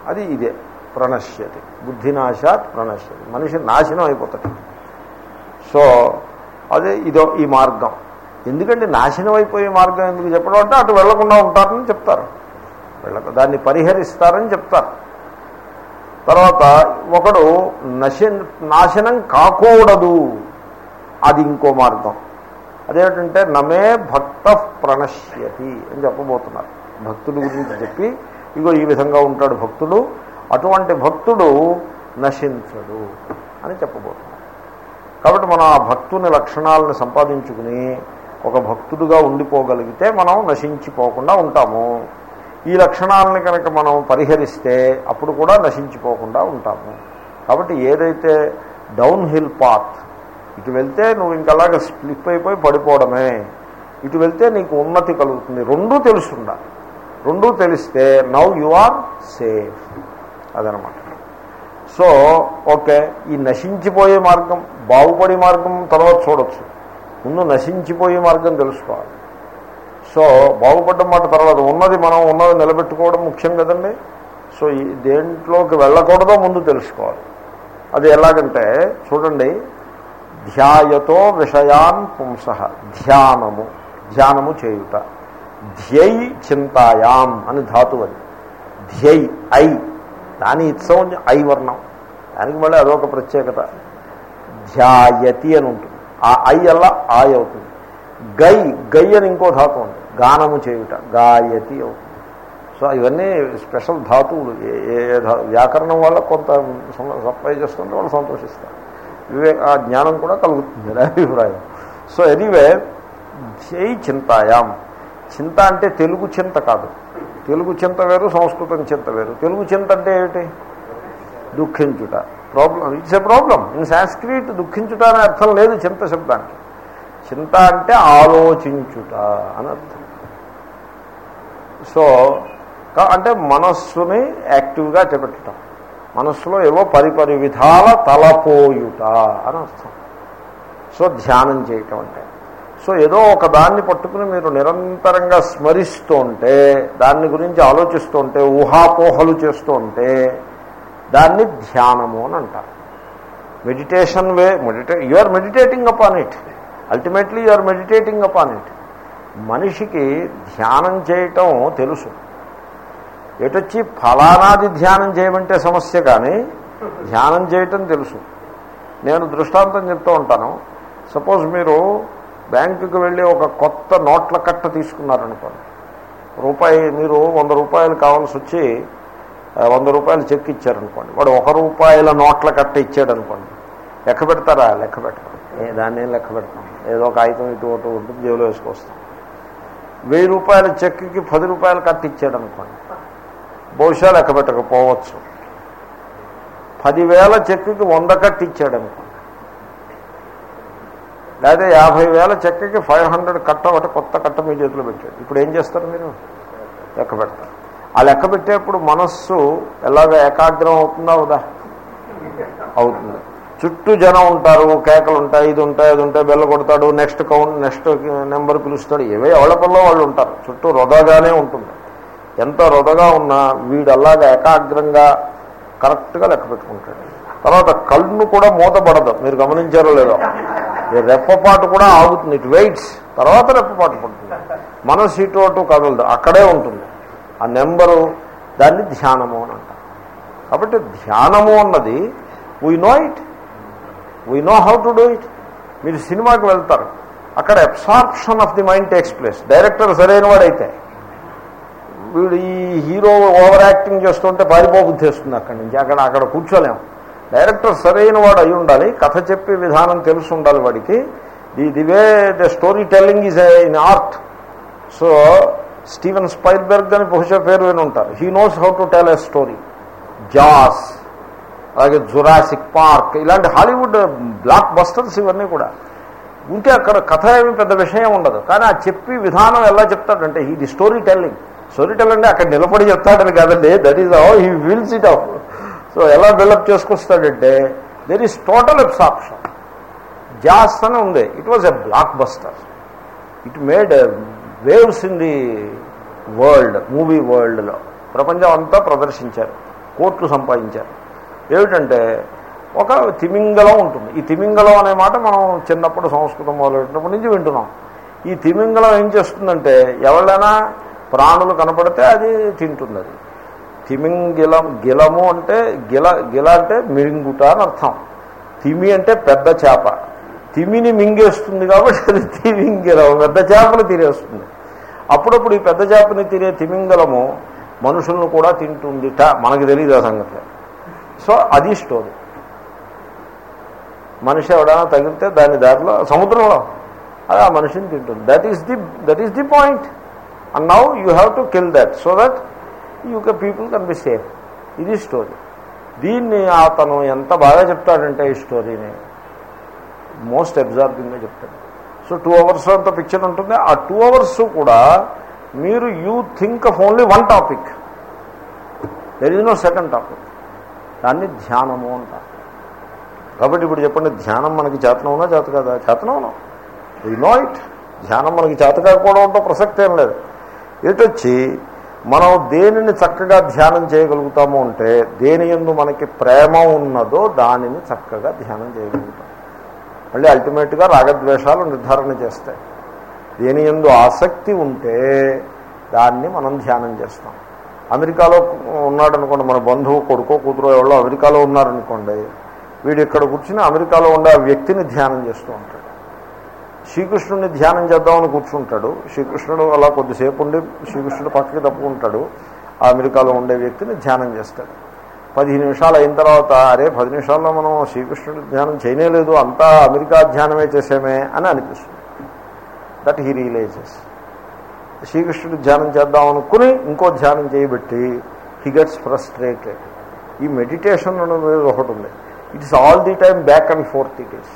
అది ఇదే ప్రణశ్యతి. బుద్ధినాశాత్ ప్రణశ్యతి. మనిషి నాశనం అయిపోతాడు. సో అదే ఇదో ఈ మార్గం. ఎందుకంటే నాశనం అయిపోయే మార్గం ఎందుకు చెప్పడం అంటే అటు వెళ్ళకుండా ఉంటారని చెప్తారు. వెళ్ళక దాన్ని పరిహరిస్తారని చెప్తారు. తర్వాత ఒకడు నశ నాశనం కాకూడదు. అది ఇంకో మార్గం. అదేమిటంటే నమే భక్త ప్రణశ్యతి అని చెప్పబోతున్నారు. భక్తుడు గురించి చెప్పి ఇగో ఈ విధంగా ఉంటాడు భక్తుడు. అటువంటి భక్తుడు నశించడు అని చెప్పబోతున్నారు. కాబట్టి మనం ఆ భక్తుని లక్షణాలను సంపాదించుకుని ఒక భక్తుడుగా ఉండిపోగలిగితే మనం నశించిపోకుండా ఉంటాము. ఈ లక్షణాలను కనుక మనం పరిహరిస్తే అప్పుడు కూడా నశించిపోకుండా ఉంటాము. కాబట్టి ఏదైతే డౌన్ హిల్ పాత్ ఇటు వెళ్తే నువ్వు ఇంకలాగా స్లిప్ అయిపోయి పడిపోవడమే ఇటు వెళ్తే నీకు ఉన్నతి కలుగుతుంది. రెండూ తెలుసుండా రెండూ తెలిస్తే నవ్ యు ఆర్ సేఫ్. అదనమాట. సో ఓకే ఈ నశించిపోయే మార్గం బాగుపడే మార్గం తర్వాత చూడొచ్చు. ముందు నశించిపోయే మార్గం తెలుసుకోవాలి. సో బాగుపడ్డం మాట తర్వాత ఉన్నది మనం ఉన్నది నిలబెట్టుకోవడం ముఖ్యం కదండి. సో ఈ దేంట్లోకి వెళ్ళకూడదో ముందు తెలుసుకోవాలి. అది ఎలాగంటే చూడండి ధ్యాయతో విషయాన్ పుంస ధ్యానము ధ్యానము చేయుట. ధ్యై చింతాయాం అని ధాతు అది. ధ్యై ఐ దాని ఇత్సవం ఐ వర్ణం. దానికి మళ్ళీ అదొక ప్రత్యేకత. ధ్యాయతి అని ఉంటుంది. ఆ ఐ అల్లా ఆయ్ అవుతుంది. గై గై అని ఇంకో ధాతు ఉంది. గానము చేయుట గాయతి అవుతుంది సో ఇవన్నీ స్పెషల్ ధాతువులు. ఏ- ఏ వ్యాకరణం వల్ల కొంత సప్లై చేస్తుంటే వాళ్ళు సంతోషిస్తారు. వివే ఆ జ్ఞానం కూడా కలుగుతుంది నా అభిప్రాయం. సో ఎనీవే జై చింతాయాం. చింత అంటే తెలుగు చింత కాదు. తెలుగు చింత వేరు సంస్కృతం చింత వేరు. తెలుగు చింత అంటే ఏమిటి? దుఃఖించుట. Problem it's a problem. In Sanskrit దుఃఖించుట అనే అర్థం లేదు చింత శబ్దానికి. చింత అంటే ఆలోచించుట అని అర్థం సో అంటే మనస్సుని యాక్టివ్గా చేపట్టడం మనస్సులో ఏవో పరిపరి విధాల తలపోయుట అని అర్థం సో ధ్యానం చేయటం అంటే. సో ఏదో ఒక దాన్ని పట్టుకుని మీరు నిరంతరంగా స్మరిస్తూ ఉంటే దాన్ని గురించి ఆలోచిస్తూ ఉంటే ఊహాపోహలు చేస్తూ ఉంటే దాన్ని ధ్యానము అని అంటారు. Meditation we meditate you are meditating upon it. Ultimately you are meditating upon it మనిషికి ధ్యానం చేయటం తెలుసు. ఎటొచ్చి ఫలానాది ధ్యానం చేయమంటే సమస్య కానీ ధ్యానం చేయటం తెలుసు. నేను దృష్టాంతం చెప్తూ ఉంటాను. సపోజ్ మీరు బ్యాంకుకి వెళ్ళి ఒక కొత్త నోట్ల కట్ట తీసుకున్నారనుకోండి. రూపాయి మీరు వంద రూపాయలు కావాల్సి వచ్చి వంద రూపాయలు చెక్ ఇచ్చారనుకోండి. వాడు ఒక రూపాయల నోట్ల కట్ట ఇచ్చాడు అనుకోండి లెక్క పెడతారా? లెక్క పెట్టడం దాన్ని లెక్క పెడతాం? ఏదో ఒక ఇటు ఒకటి ఉంటుంది జేబులో వేసుకొస్తాం. వెయ్యి రూపాయల చెక్కి పది రూపాయలు కట్ట ఇచ్చాడు అనుకోండి. బహుశా లెక్క పెట్టకపోవచ్చు. పదివేల చెక్కుకి వంద కట్టు ఇచ్చాడు అనుకోండి. లేదా యాభై వేల చెక్కకి ఫైవ్ హండ్రెడ్ కట్ట ఒకటి కొత్త కట్ట మీ చేతిలో పెట్టాడు. ఇప్పుడు ఏం చేస్తారు మీరు? లెక్క పెడతారు. ఆ లెక్క పెట్టేప్పుడు మనస్సు ఎలాగ ఏకాగ్రం అవుతుందా? అవుదా అవుతుంది. చుట్టూ జనం ఉంటారు కేకలు ఉంటాయి ఇది ఉంటాయి అది ఉంటాయి బెల్ల కొడతాడు నెక్స్ట్ కౌంట్ నెక్స్ట్ నెంబర్ పిలుస్తాడు. ఏవే ఎవరి పనిలో వాళ్ళు ఉంటారు. చుట్టూ వృధాగానే ఉంటుంది. ఎంత వృధగా ఉన్నా వీడు అలాగా ఏకాగ్రంగా కరెక్ట్గా లెక్క పెట్టుకుంటాడు. తర్వాత కళ్ళు కూడా మూతపడదు. మీరు గమనించారో లేదో. రెప్పపాటు కూడా ఆగుతుంది. It waits. తర్వాత రెప్పపాటు పడుతుంది. మనసు ఇటు అటు కదలదు. అక్కడే ఉంటుంది. ఆ నెంబరు దాన్ని ధ్యానము అని అంటారు. కాబట్టి ధ్యానము అన్నది we know it we know how to do it మీరు సినిమాకి వెళ్తారు. అక్కడ absorption of the mind takes place director సరైన వాడైతే వీడు ఈ హీరో ఓవర్ యాక్టింగ్ చేస్తుంటే పారిపోబుద్ధి వస్తుంది అక్కడి నుంచి. అక్కడ అక్కడ కూర్చోలేం. డైరెక్టర్ సరైన వాడు అయి ఉండాలి. కథ చెప్పే విధానం తెలిసి ఉండాలి వాడికి. The the way the story telling is an art so Steven Spielberg అని బహుశా పేరు విని ఉంటారు. He knows how to tell a story Jaws అలాగే జురాసిక్ పార్క్ ఇలాంటి హాలీవుడ్ బ్లాక్ బస్టర్స్ ఇవన్నీ కూడా. ఉంటే అక్కడ కథ ఏమి పెద్ద విషయం ఉండదు. కానీ ఆ చెప్పి విధానం ఎలా చెప్తాడంటే ఇది స్టోరీ టెల్లింగ్ స్టోరీ టెల్లింగ్ అక్కడ నిలబడి చెప్తాడని కాదండి. That is how he wills it off so ఎలా build up చేసుకొస్తాడంటే there is total absorption Jaws అని ఉంది. It was a blockbuster it made waves in the world movie వరల్డ్లో ప్రపంచం అంతా ప్రదర్శించారు. కోట్లు సంపాదించారు. ఏమిటంటే ఒక తిమింగలం ఉంటుంది. ఈ తిమింగలం అనే మాట మనం చిన్నప్పుడు సంస్కృతం మొదలెట్టినప్పటి నుంచి వింటున్నాం. ఈ తిమింగలం ఏం చేస్తుందంటే ఎవరైనా ప్రాణులు కనపడితే అది తింటుంది అది తిమింగిలం గిలము అంటే గిల గిల అంటే మిరింగుట అని అర్థం. తిమి అంటే పెద్ద చేప. తిమిని మింగేస్తుంది కాబట్టి అది తిమింగిలం. పెద్ద చేపను తినేస్తుంది. అప్పుడప్పుడు ఈ పెద్ద చేపని తినే తిమింగలము మనుషులను కూడా తింటుందిట. మనకు తెలియదు ఆ సంగతి. సో అది స్టోరీ. మనిషి ఎవడైనా తగిలితే దాని దారిలో సముద్రంలో అది ఆ మనిషిని తింటుంది. That is the that is the point and now you have to kill that so that you K people can be safe ఇది స్టోరీ. దీన్ని అతను ఎంత బాగా చెప్తాడంటే ఈ స్టోరీని మోస్ట్ అబ్జార్బింగ్గా చెప్తాడు. సో టూ అవర్స్ అంత పిక్చర్ ఉంటుంది. ఆ టూ అవర్స్ కూడా మీరు you think of only one topic there is no second topic దాన్ని ధ్యానము అంటారు. కాబట్టి ఇప్పుడు చెప్పండి ధ్యానం మనకి చేతనవునా చేత కదా చేతనవునా వీ నో ఇట్ ధ్యానం మనకి చేత కాకపోవడం ఉంటే ప్రసక్తి ఏం లేదు. ఇటొచ్చి మనం దేనిని చక్కగా ధ్యానం చేయగలుగుతాము అంటే దేని ఎందు మనకి ప్రేమ ఉన్నదో దానిని చక్కగా ధ్యానం చేయగలుగుతాం. మళ్ళీ అల్టిమేట్గా రాగద్వేషాలు నిర్ధారణ చేస్తాయి. దేని ఎందు ఆసక్తి ఉంటే దాన్ని మనం ధ్యానం చేస్తాం. అమెరికాలో ఉన్నాడు అనుకోండి మన బంధువు కొడుకో కూతురు ఎవరో అమెరికాలో ఉన్నారనుకోండి వీడు ఇక్కడ కూర్చుని అమెరికాలో ఉండే ఆ వ్యక్తిని ధ్యానం చేస్తూ ఉంటాడు. శ్రీకృష్ణుడిని ధ్యానం చేద్దామని కూర్చుంటాడు. శ్రీకృష్ణుడు అలా కొద్దిసేపు ఉండి శ్రీకృష్ణుడు పక్కకి తప్పుకుంటాడు. ఆ అమెరికాలో ఉండే వ్యక్తిని ధ్యానం చేస్తాడు. పదిహేను నిమిషాలు అయిన తర్వాత అరే పది నిమిషాల్లో మనం శ్రీకృష్ణుడి ధ్యానం చేయలేదు అంతా అమెరికా ధ్యానమే చేసామే అని అనిపిస్తుంది. దట్ హీ రియలైజెస్ శ్రీకృష్ణుడి ధ్యానం చేద్దాం అనుకుని ఇంకో ధ్యానం చేయబెట్టి హీ గెట్స్ ఫ్రస్ట్రేటెడ్ ఈ మెడిటేషన్ అనేది ఒకటి ఉంది. It's all the time back and forth it is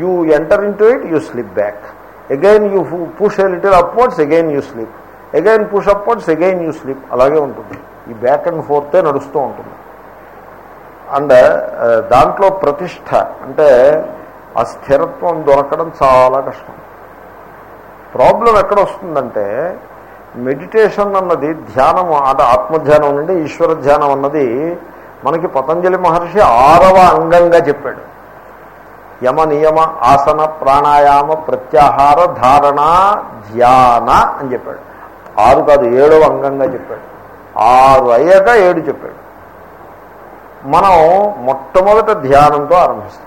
you enter in to it you slip back again you push a little upwards again you slip again push upwards again you slip అలాగే ఉంటుంది. ఈ బ్యాక్ అండ్ ఫోర్తే నడుస్తూ ఉంటుంది. అండ్ uh, దాంట్లో ప్రతిష్ట అంటే ఆ స్థిరత్వం దొరకడం చాలా కష్టం. ప్రాబ్లం ఎక్కడ వస్తుందంటే మెడిటేషన్ అన్నది ధ్యానం అంటే ఆత్మధ్యానం నుండి ఈశ్వర ధ్యానం అన్నది మనకి పతంజలి మహర్షి ఆరవ అంగంగా చెప్పాడు. యమ నియమ ఆసన ప్రాణాయామ ప్రత్యాహార ధారణ ధ్యాన అని చెప్పాడు. ఆరు కాదు ఏడవ అంగంగా చెప్పాడు. ఆరు అయ్యాక ఏడు చెప్పాడు. మనం మొట్టమొదట ధ్యానంతో ఆరంభిస్తాం.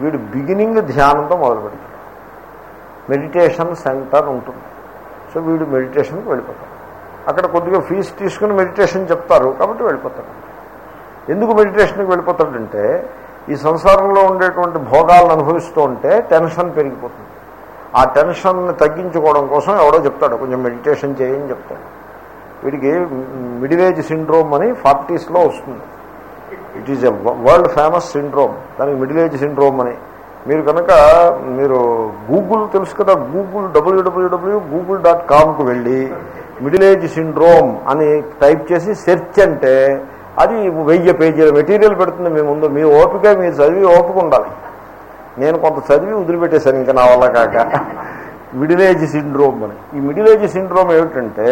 వీడు బిగినింగ్ ధ్యానంతో మొదలు మెడిటేషన్ సెంటర్ ఉంటుంది. సో వీడు మెడిటేషన్కి వెళ్ళిపోతాడు. అక్కడ కొద్దిగా ఫీజు తీసుకుని మెడిటేషన్ చెప్తారు కాబట్టి వెళ్ళిపోతాడు. ఎందుకు మెడిటేషన్కి వెళ్ళిపోతాడంటే ఈ సంసారంలో ఉండేటువంటి భోగాలను అనుభవిస్తూ ఉంటే టెన్షన్ పెరిగిపోతుంది. ఆ టెన్షన్ని తగ్గించుకోవడం కోసం ఎవడో చెప్తాడు కొంచెం మెడిటేషన్ చేయని చెప్తాడు. వీడికి మిడిల్ ఏజ్ సిండ్రోమ్ అని ఫార్టీస్లో వస్తుంది. It is a world famous syndrome. దానికి మిడిల్ ఏజ్ సిండ్రోమ్ అని మీరు కనుక మీరు గూగుల్ తెలుసు కదా గూగుల్ డబ్ల్యూడబ్ల్యూడబ్ల్యూ గూగుల్ డాట్ కామ్కు వెళ్ళి మిడిల్ ఏజ్ సిండ్రోమ్ అని టైప్ చేసి సెర్చ్ అంటే అది వెయ్యి పేజీల మెటీరియల్ పెడుతుంది మీ ముందు. మీ ఓపిక మీరు చదివి ఓపిక ఉండాలి. నేను కొంత చదివి వదిలిపెట్టేశాను ఇంకా నా వల్ల కాక. మిడిల్ ఏజ్ సిండ్రోమ్ అని. ఈ మిడిల్ ఏజ్ సిండ్రోమ్ ఏమిటంటే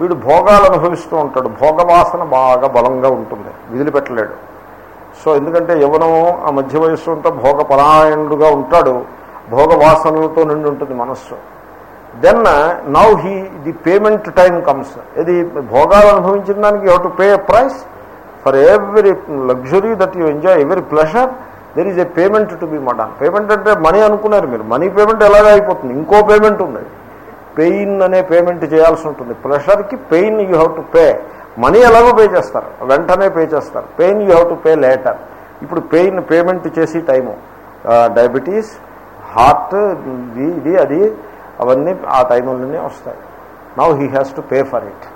వీడు భోగాలు అనుభవిస్తూ ఉంటాడు. భోగవాసన బాగా బలంగా ఉంటుంది. వదిలిపెట్టలేడు. సో ఎందుకంటే యవనము ఆ మధ్య వయస్సు అంతా భోగపరాయణుడుగా ఉంటాడు. భోగ వాసనలతో నిండి ఉంటుంది మనస్సు. Then now he the payment time comes ఇది భోగాలు అనుభవించిన దానికి you to pay price for every luxury that you enjoy every pleasure there is a payment to be made payment అంటే మనీ అనుకున్నారు మీరు. మనీ పేమెంట్ ఎలాగ అయిపోతుంది? ఇంకో పేమెంట్ ఉంది పెయిన్ అనే పేమెంట్ చేయాల్సి ఉంటుంది. ప్లెషర్కి pain you have to pay money ఎలాగో పే చేస్తారు. వెంటనే పే చేస్తారు. Pain you have to pay later. ఇప్పుడు పెయిన్ పేమెంట్ చేసి టైము. డయాబెటీస్ హార్ట్ ఇది ఇది అది అవన్నీ ఆ టైంలోనే వస్తాయి. Now he has to pay for it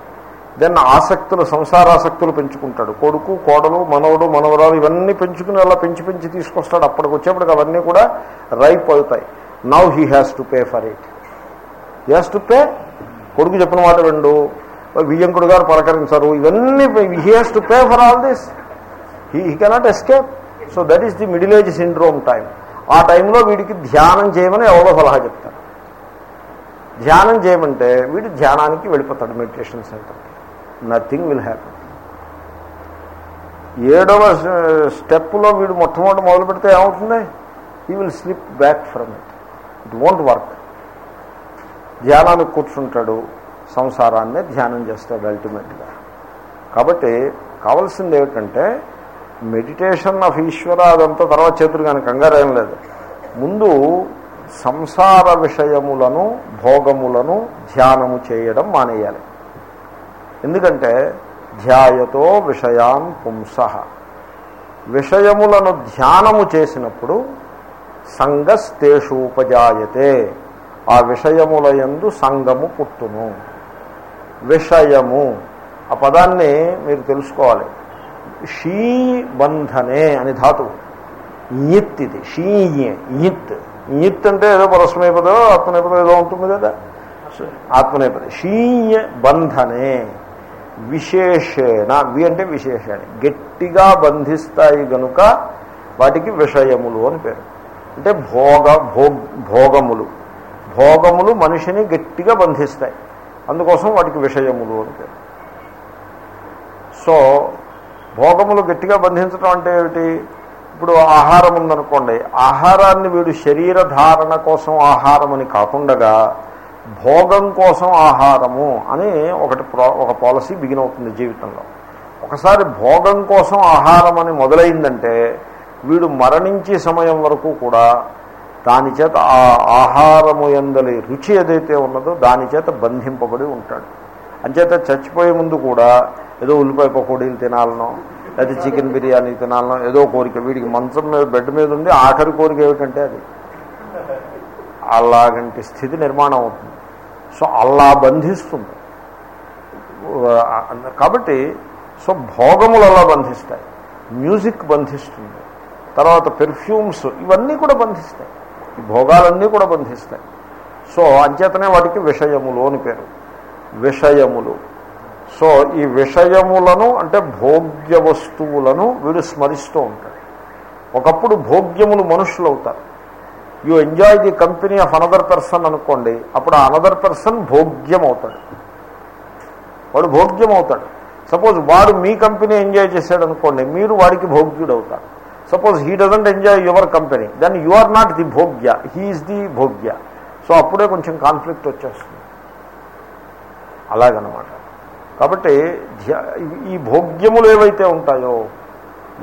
then ఆసక్తులు సంసారాసక్తులు పెంచుకుంటాడు. కొడుకు కోడలు మనవడు మనవరాలు ఇవన్నీ పెంచుకుని అలా పెంచి పెంచి తీసుకొస్తాడు. అప్పటికి వచ్చేప్పటికి అవన్నీ కూడా రైప్ అవుతాయి. Now he has to pay for it he has to pay కొడుకు చెప్పిన మాట రెండు వియ్యంకుడు గారు పలకరించారు. ఇవన్నీ he has to pay for all this he he cannot escape so that is the middle age syndrome time ఆ టైంలో వీడికి ధ్యానం చేయమని ఎవరో సలహా చెప్తారు ధ్యానం చేయమంటే వీడు ధ్యానానికి వెళ్ళిపోతాడు meditation centre nothing will happy ఏడవ uh, స్టెప్లో వీడు మొట్టమొదటి మొదలు పెడితే ఏమవుతుంది? He will slip back from it it won't work ధ్యానానికి కూర్చుంటాడు. సంసారాన్నే ధ్యానం చేస్తాడు అల్టిమేట్గా కాబట్టి కావాల్సింది ఏమిటంటే మెడిటేషన్ ఆఫ్ ఈశ్వర అదంతా తర్వాత చేతులు కానీ కంగారేం లేదు. ముందు సంసార విషయములను భోగములను ధ్యానము చేయడం మానేయాలి. ఎందుకంటే ధ్యాయతో విషయాన్ పుంస. విషయములను ధ్యానము చేసినప్పుడు సంగస్తేషూపజాయతే ఆ విషయముల యందు సంగము పుట్టును. విషయము. ఆ పదాన్ని మీరు తెలుసుకోవాలి. షీ బంధనే అని ధాతువు. ఇత్ ఇది. షీయే ఇత్ ఇత్ అంటే ఏదో పరస్మైపదో ఆత్మనేపదో ఏదో ఉంటుంది కదా. ఆత్మనేపద. షీయ బంధనే విశేషేణ. వి అంటే విశేషణ గట్టిగా బంధిస్తాయి గనుక వాటికి విషయములు అని పేరు. అంటే భోగ భోగ భోగములు. భోగములు మనిషిని గట్టిగా బంధిస్తాయి. అందుకోసం వాటికి విషయములు అని పేరు. సో భోగములు గట్టిగా బంధించడం అంటే ఏమిటి? ఇప్పుడు ఆహారం ఉందనుకోండి ఆహారాన్ని వీడు శరీర ధారణ కోసం ఆహారం అని కాకుండా భోగం కోసం ఆహారము అని ఒకటి ఒక పాలసీ బిగిన్ అవుతుంది జీవితంలో. ఒకసారి భోగం కోసం ఆహారం అని మొదలైందంటే వీడు మరణించే సమయం వరకు కూడా దాని చేత ఆ ఆహారము ఎందలి రుచి ఏదైతే ఉన్నదో దాని చేత బంధింపబడి ఉంటాడు. అంచేత చచ్చిపోయే ముందు కూడా ఏదో ఉల్లిపాయ పకోడీలు తినాలనో లేదా చికెన్ బిర్యానీ తినాలనో ఏదో కోరిక వీడికి మంచం మీద బెడ్ మీద ఉంది ఆఖరి కోరిక ఏమిటంటే అది. అలాగంటి స్థితి నిర్మాణం అవుతుంది. సో అలా బంధిస్తుంది. కాబట్టి సో భోగములు అలా బంధిస్తాయి. మ్యూజిక్ బంధిస్తుంది. తర్వాత పెర్ఫ్యూమ్స్ ఇవన్నీ కూడా బంధిస్తాయి. భోగాలన్నీ కూడా బంధిస్తాయి. సో అంచేతనే వాటికి విషయములు అని పేరు. విషయములు. సో ఈ విషయములను అంటే భోగ్య వస్తువులను వీడు స్మరిస్తూ ఉంటాడు ఒకప్పుడు భోగ్యములు మనుషులు అవుతారు you enjoy the company of another person అనుకోండి అప్పుడు ఆ అనదర్ పర్సన్ భోగ్యం అవుతాడు వాడు భోగ్యం అవుతాడు సపోజ్ వాడు మీ కంపెనీ ఎంజాయ్ చేశాడు అనుకోండి మీరు వాడికి భోగ్యుడు అవుతారు suppose he doesn't enjoy your company then you are not the భోగ్య he is the భోగ్య సో అప్పుడే కొంచెం కాన్ఫ్లిక్ట్ వచ్చేస్తుంది. అలాగనమాట. కాబట్టి ఈ భోగ్యములు ఏవైతే ఉంటాయో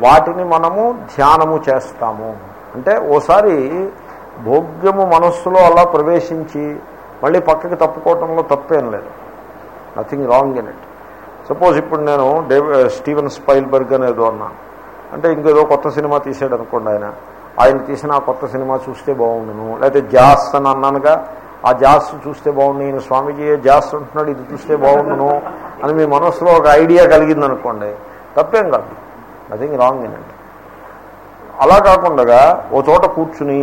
వాటిని మనము ధ్యానము చేస్తాము. అంటే ఓసారి భోగ్యము మనస్సులో అలా ప్రవేశించి మళ్ళీ పక్కకి తప్పుకోవటంలో తప్పేం లేదు. Nothing wrong in it suppose ఇప్పుడు నేను డేవి స్టీవెన్ స్పైల్బర్గ్ అనేదో అన్నాను. అంటే ఇంకేదో కొత్త సినిమా తీసాడు అనుకోండి ఆయన. ఆయన తీసిన ఆ కొత్త సినిమా చూస్తే బాగుండును. లేకపోతే జాస్ అని అన్నానుగా ఆ జాస్ చూస్తే బాగుండు ఈయన స్వామీజీ జాస్ ఉంటున్నాడు ఇది చూస్తే బాగుండును అని మీ మనసులో ఒక ఐడియా కలిగింది అనుకోండి తప్పేం కాదు. నథింగ్ రాంగ్ ఇన్ అలా కాకుండా ఓ చోట కూర్చుని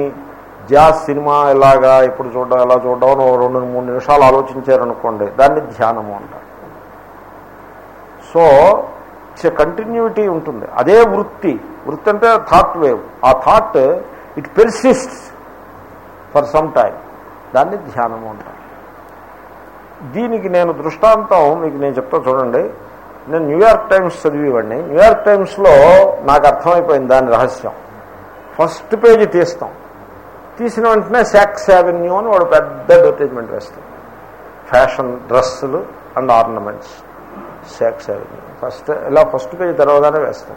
జాస్ సినిమా ఎలాగా ఇప్పుడు చూడడం ఎలా చూడడం అని రెండు మూడు నిమిషాలు ఆలోచించారనుకోండి దాన్ని ధ్యానము అంటారు. సో కంటిన్యూటీ ఉంటుంది. అదే వృత్తి. వృత్తి అంటే థాట్ వేవ్ ఆ thought it persist for some time దాన్ని ధ్యానము అంటారు. దీనికి నేను దృష్టాంతం మీకు నేను చెప్తా చూడండి. నేను న్యూయార్క్ టైమ్స్ చదివేవాడిని. న్యూయార్క్ టైమ్స్లో నాకు అర్థమైపోయింది దాని రహస్యం. ఫస్ట్ పేజీ తీస్తాం. తీసిన వెంటనే శాక్స్ అవెన్యూ అని వాడు పెద్ద అడ్వర్టైజ్మెంట్ వేస్తాం ఫ్యాషన్ డ్రెస్సులు అండ్ ఆర్నమెంట్స్ శాక్స్ ఫస్ట్ ఇలా ఫస్ట్ పేజ్ తర్వాతనే వేస్తాం.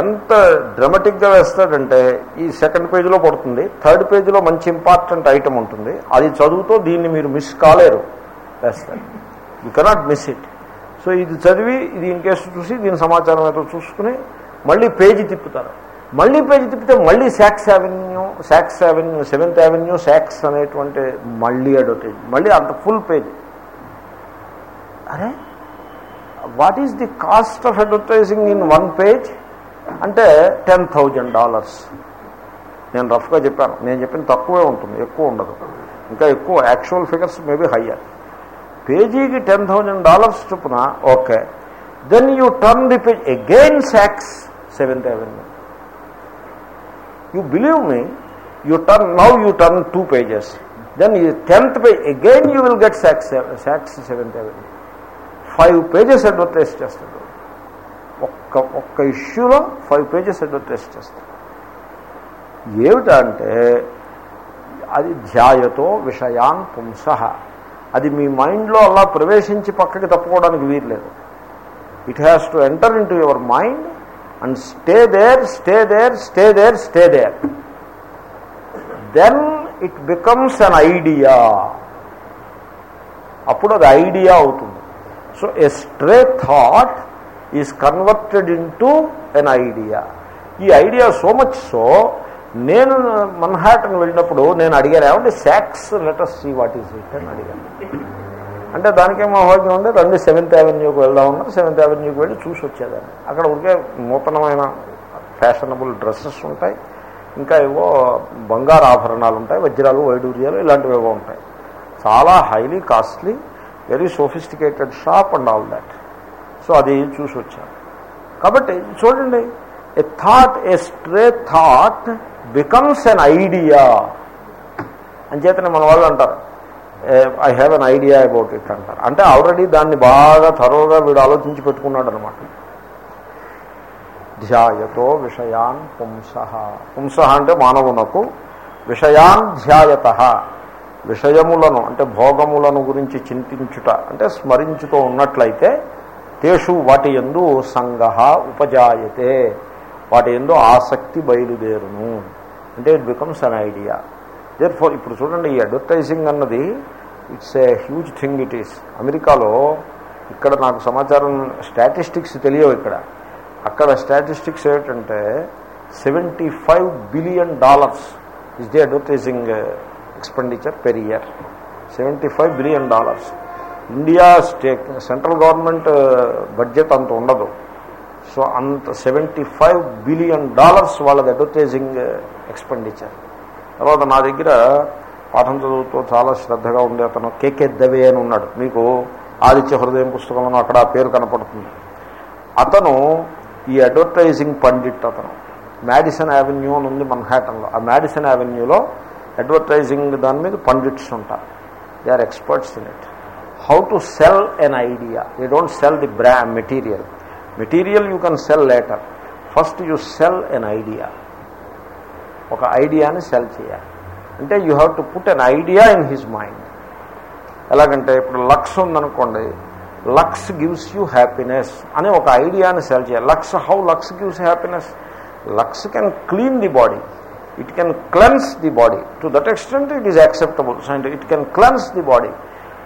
ఎంత డ్రమటిక్గా వేస్తాడంటే ఈ సెకండ్ పేజీలో పడుతుంది థర్డ్ పేజీలో మంచి ఇంపార్టెంట్ ఐటమ్ ఉంటుంది. అది చదువుతో దీన్ని మీరు మిస్ కాలేరు. వేస్తారు you cannot miss it so ఇది చదివి ఇది ఇంకేసి కేసు చూసి దీని సమాచారం ఏదో చూసుకుని మళ్ళీ పేజీ తిప్పుతారు. మళ్ళీ పేజీ తిప్పితే మళ్ళీ Saks Avenue Saks Avenue Seventh Avenue Saks అనేటువంటి మళ్ళీ అడ్వర్టైజ్ మళ్ళీ అంత ఫుల్ పేజ్ అరే what is the cost of advertising in one page? అంటే టెన్ థౌజండ్ డాలర్స్. నేను రఫ్గా చెప్పాను. నేను చెప్పిన తక్కువే ఉంటుంది ఎక్కువ ఉండదు. ఇంకా ఎక్కువ యాక్చువల్ ఫిగర్స్ మేబీ హయ్యర్ పేజీకి టెన్ థౌజండ్ డాలర్స్ చొప్పున okay. Then you turn the page again Saks Seventh Avenue you believe me you turn now you turn two pages then ఈ tenth page again you will get Saks Saks Seventh Avenue five pages advertise చేస్తాడు. ఒక్క ఒక్క ఇష్యూలో ఫైవ్ పేజెస్ అడ్వర్టైజ్ చేస్తాడు. ఏమిటంటే అది ధ్యాయతో విషయాన్ పుంస. అది మీ మైండ్లో అలా ప్రవేశించి పక్కకి తప్పుకోవడానికి వీర్లేదు it has to enter in your mind and stay there stay there stay there stay there then it becomes an idea అప్పుడు అది ఐడియా అవుతుంది. So a stray thought is converted in to an idea ఈ ఐడియా సో మచ్ సో నేను మన్హాటన్ వెళ్ళినప్పుడు నేను అడిగాను ఏమంటే Saks letters see what is it అని అడిగాను. అంటే దానికేమో మహోగ్యం ఉంది? రండి సెవెంత్ అవెన్యూకి వెళ్దాం ఉన్నారు సెవెంత్ అవెన్యూకి వెళ్ళి చూసి వచ్చేదాన్ని. అక్కడ ఉంటే నూతనమైన ఫ్యాషనబుల్ డ్రెస్సెస్ ఉంటాయి. ఇంకా ఏవో బంగారు ఆభరణాలు ఉంటాయి వజ్రాలు వైడూర్యాలు ఇలాంటివి ఏవో ఉంటాయి. చాలా highly costly very sophisticated shop and all that. So అది చూసి వచ్చాను. కాబట్టి చూడండి a thought a stray thought becomes an idea. అంచేతనే మన వాళ్ళు అంటారు I have an idea about it అంటారు. అంటే ఆల్రెడీ దాన్ని బాగా తరోగా వీడు ఆలోచించి పెట్టుకున్నాడు అనమాట ధ్యాయతో విషయాన్ పుంస. పుంస అంటే మానవునకు విషయాన్ ధ్యాయత. విషయములను అంటే భోగములను గురించి చింతించుట అంటే స్మరించుతూ ఉన్నట్లయితే తేషు వాటి ఎందు సంగ ఉపజాయతే వాటి ఎందు ఆసక్తి బయలుదేరును. అంటే it becomes an idea therefore ఇప్పుడు చూడండి ఈ అడ్వర్టైజింగ్ అన్నది it's a huge thing it is అమెరికాలో ఇక్కడ నాకు సమాచారం స్టాటిస్టిక్స్ తెలియవు ఇక్కడ. అక్కడ స్టాటిస్టిక్స్ ఏమిటంటే seventy five billion dollars is the advertising expenditure per year seventy five billion dollars India state central government budget అంత ఉండదు. సో అంత సెవెంటీ ఫైవ్ బిలియన్ డాలర్స్ వాళ్ళది అడ్వర్టైజింగ్ ఎక్స్పెండిచర్ uh, తర్వాత నా దగ్గర పాఠం చదువుతూ చాలా శ్రద్ధగా ఉండే అతను కేకే దవే అని ఉన్నాడు. మీకు ఆదిత్య హృదయం పుస్తకంలో అక్కడ ఆ పేరు కనపడుతుంది. అతను ఈ అడ్వర్టైజింగ్ పండిట్ అతను. మ్యాడిసన్ యావెన్యూ అని ఉంది మన్హాటన్లో ఆ మ్యాడిసన్ యావెన్యూలో అడ్వర్టైజింగ్ దాని మీద పండిట్స్ ఉంటారు. They are experts in it how to sell an idea they don't sell the raw material material you can sell later first you sell an idea ఒక ఐడియాని సెల్ చేయాలి. అంటే you have to put an idea in his mind ఎలాగంటే ఇప్పుడు లక్స్ ఉందనుకోండి లక్స్ గివ్స్ యూ హ్యాపీనెస్ అని ఒక ఐడియాని సెల్ చేయాలి. Lux how Lux gives happiness? Lux can clean the body. It can cleanse the body to that extent it is acceptable it can cleanse the body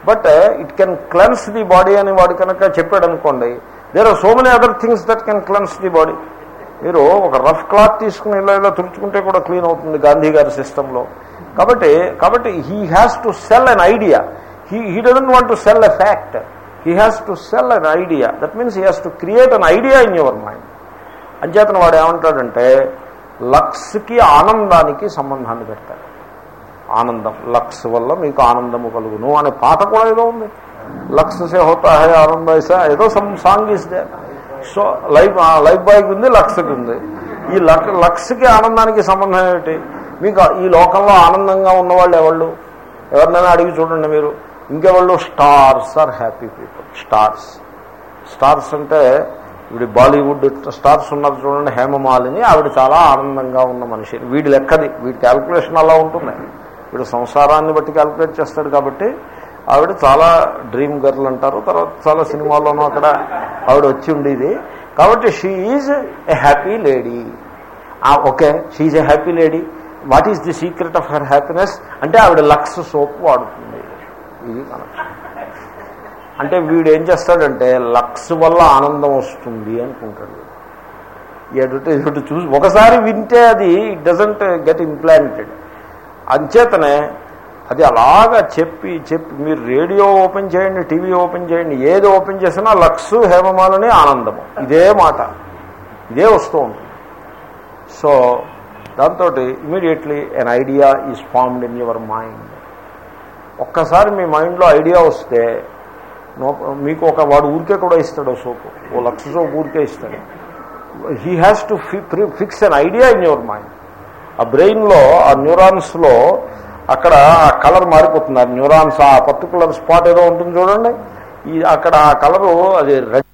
but it can cleanse the body అని వాడు కనుక చెప్పాడు అనుకోండి there are so many other things that can cleanse the body మీరు ఒక రఫ్ క్లాత్ తీసుకుని ఇలా ఇలా తుడుచుకుంటే కూడా క్లీన్ అవుతుంది గాంధీ గారి సిస్టంలో కాబట్టి కాబట్టి he has to sell an idea he he doesn't want to sell a fact he has to sell an idea that means he has to create an idea in your mind అంచేతన వాడు ఏమంటాడంటే లక్స్కి ఆనందానికి సంబంధాన్ని పెడతాడు ఆనందం లక్స్ వల్ల మీకు ఆనందము కలుగును అనే పాట కూడా ఏదో ఉంది. లక్స్ సే హోతా హే ఆనంద ఏదో సమ్ సాంగ్ ఇస్తే సో లైఫ్ లైఫ్ బాయ్కి ఉంది లక్స్కి ఉంది. ఈ లక్ లక్స్కి ఆనందానికి సంబంధం ఏమిటి? మీకు ఈ లోకంలో ఆనందంగా ఉన్నవాళ్ళు ఎవళ్ళు? ఎవరినైనా అడిగి చూడండి మీరు. ఇంకెవాళ్ళు? Stars are happy people. Stars. Stars అంటే వీడి బాలీవుడ్ స్టార్స్ ఉన్నారు చూడండి హేమమాలిని. ఆవిడ చాలా ఆనందంగా ఉన్న మనిషి. వీడి లెక్కది. వీడి క్యాల్కులేషన్ అలా ఉంటుంది. వీడు సంసారాన్ని బట్టి క్యాల్కులేట్ చేస్తాడు కాబట్టి ఆవిడ చాలా డ్రీమ్ గర్ల్ అంటారు. తర్వాత చాలా సినిమాల్లోనూ అక్కడ ఆవిడ వచ్చి ఉండేది. కాబట్టి she is a happy lady okay. She's a happy lady what is the secret of her happiness అంటే ఆవిడ లక్స్ సోప్ వాడుతుంది. ఇది కనెక్షన్ అంటే వీడు ఏం చేస్తాడంటే లక్స్ వల్ల ఆనందం వస్తుంది అనుకుంటాడు. ఎదుటి ఎటు చూసి ఒకసారి వింటే అది ఇట్ డజంట్ గెట్ ఇంప్లాంటెడ్. అంచేతనే అది అలాగా చెప్పి చెప్పి మీరు రేడియో ఓపెన్ చేయండి టీవీ ఓపెన్ చేయండి ఏది ఓపెన్ చేసినా లక్స్ హేమమాలని ఆనందము. ఇదే మాట. ఇదే వస్తూ ఉంటుంది. సో దాంతో immediately an idea is formed in your mind ఒక్కసారి మీ మైండ్లో ఐడియా వస్తే నో మీకు ఒక వాడు ఊరికే కూడా ఇస్తాడు సోపు. ఓ లక్ష సోపు ఊరికే ఇస్తాడు. He has to fix an idea in your mind ఆ బ్రెయిన్లో ఆ న్యూరాన్స్లో అక్కడ ఆ కలర్ మారిపోతుంది. ఆ న్యూరాన్స్ ఆ పర్టికులర్ స్పాట్ ఏదో ఉంటుంది చూడండి. ఈ అక్కడ ఆ కలరు అది రెడ్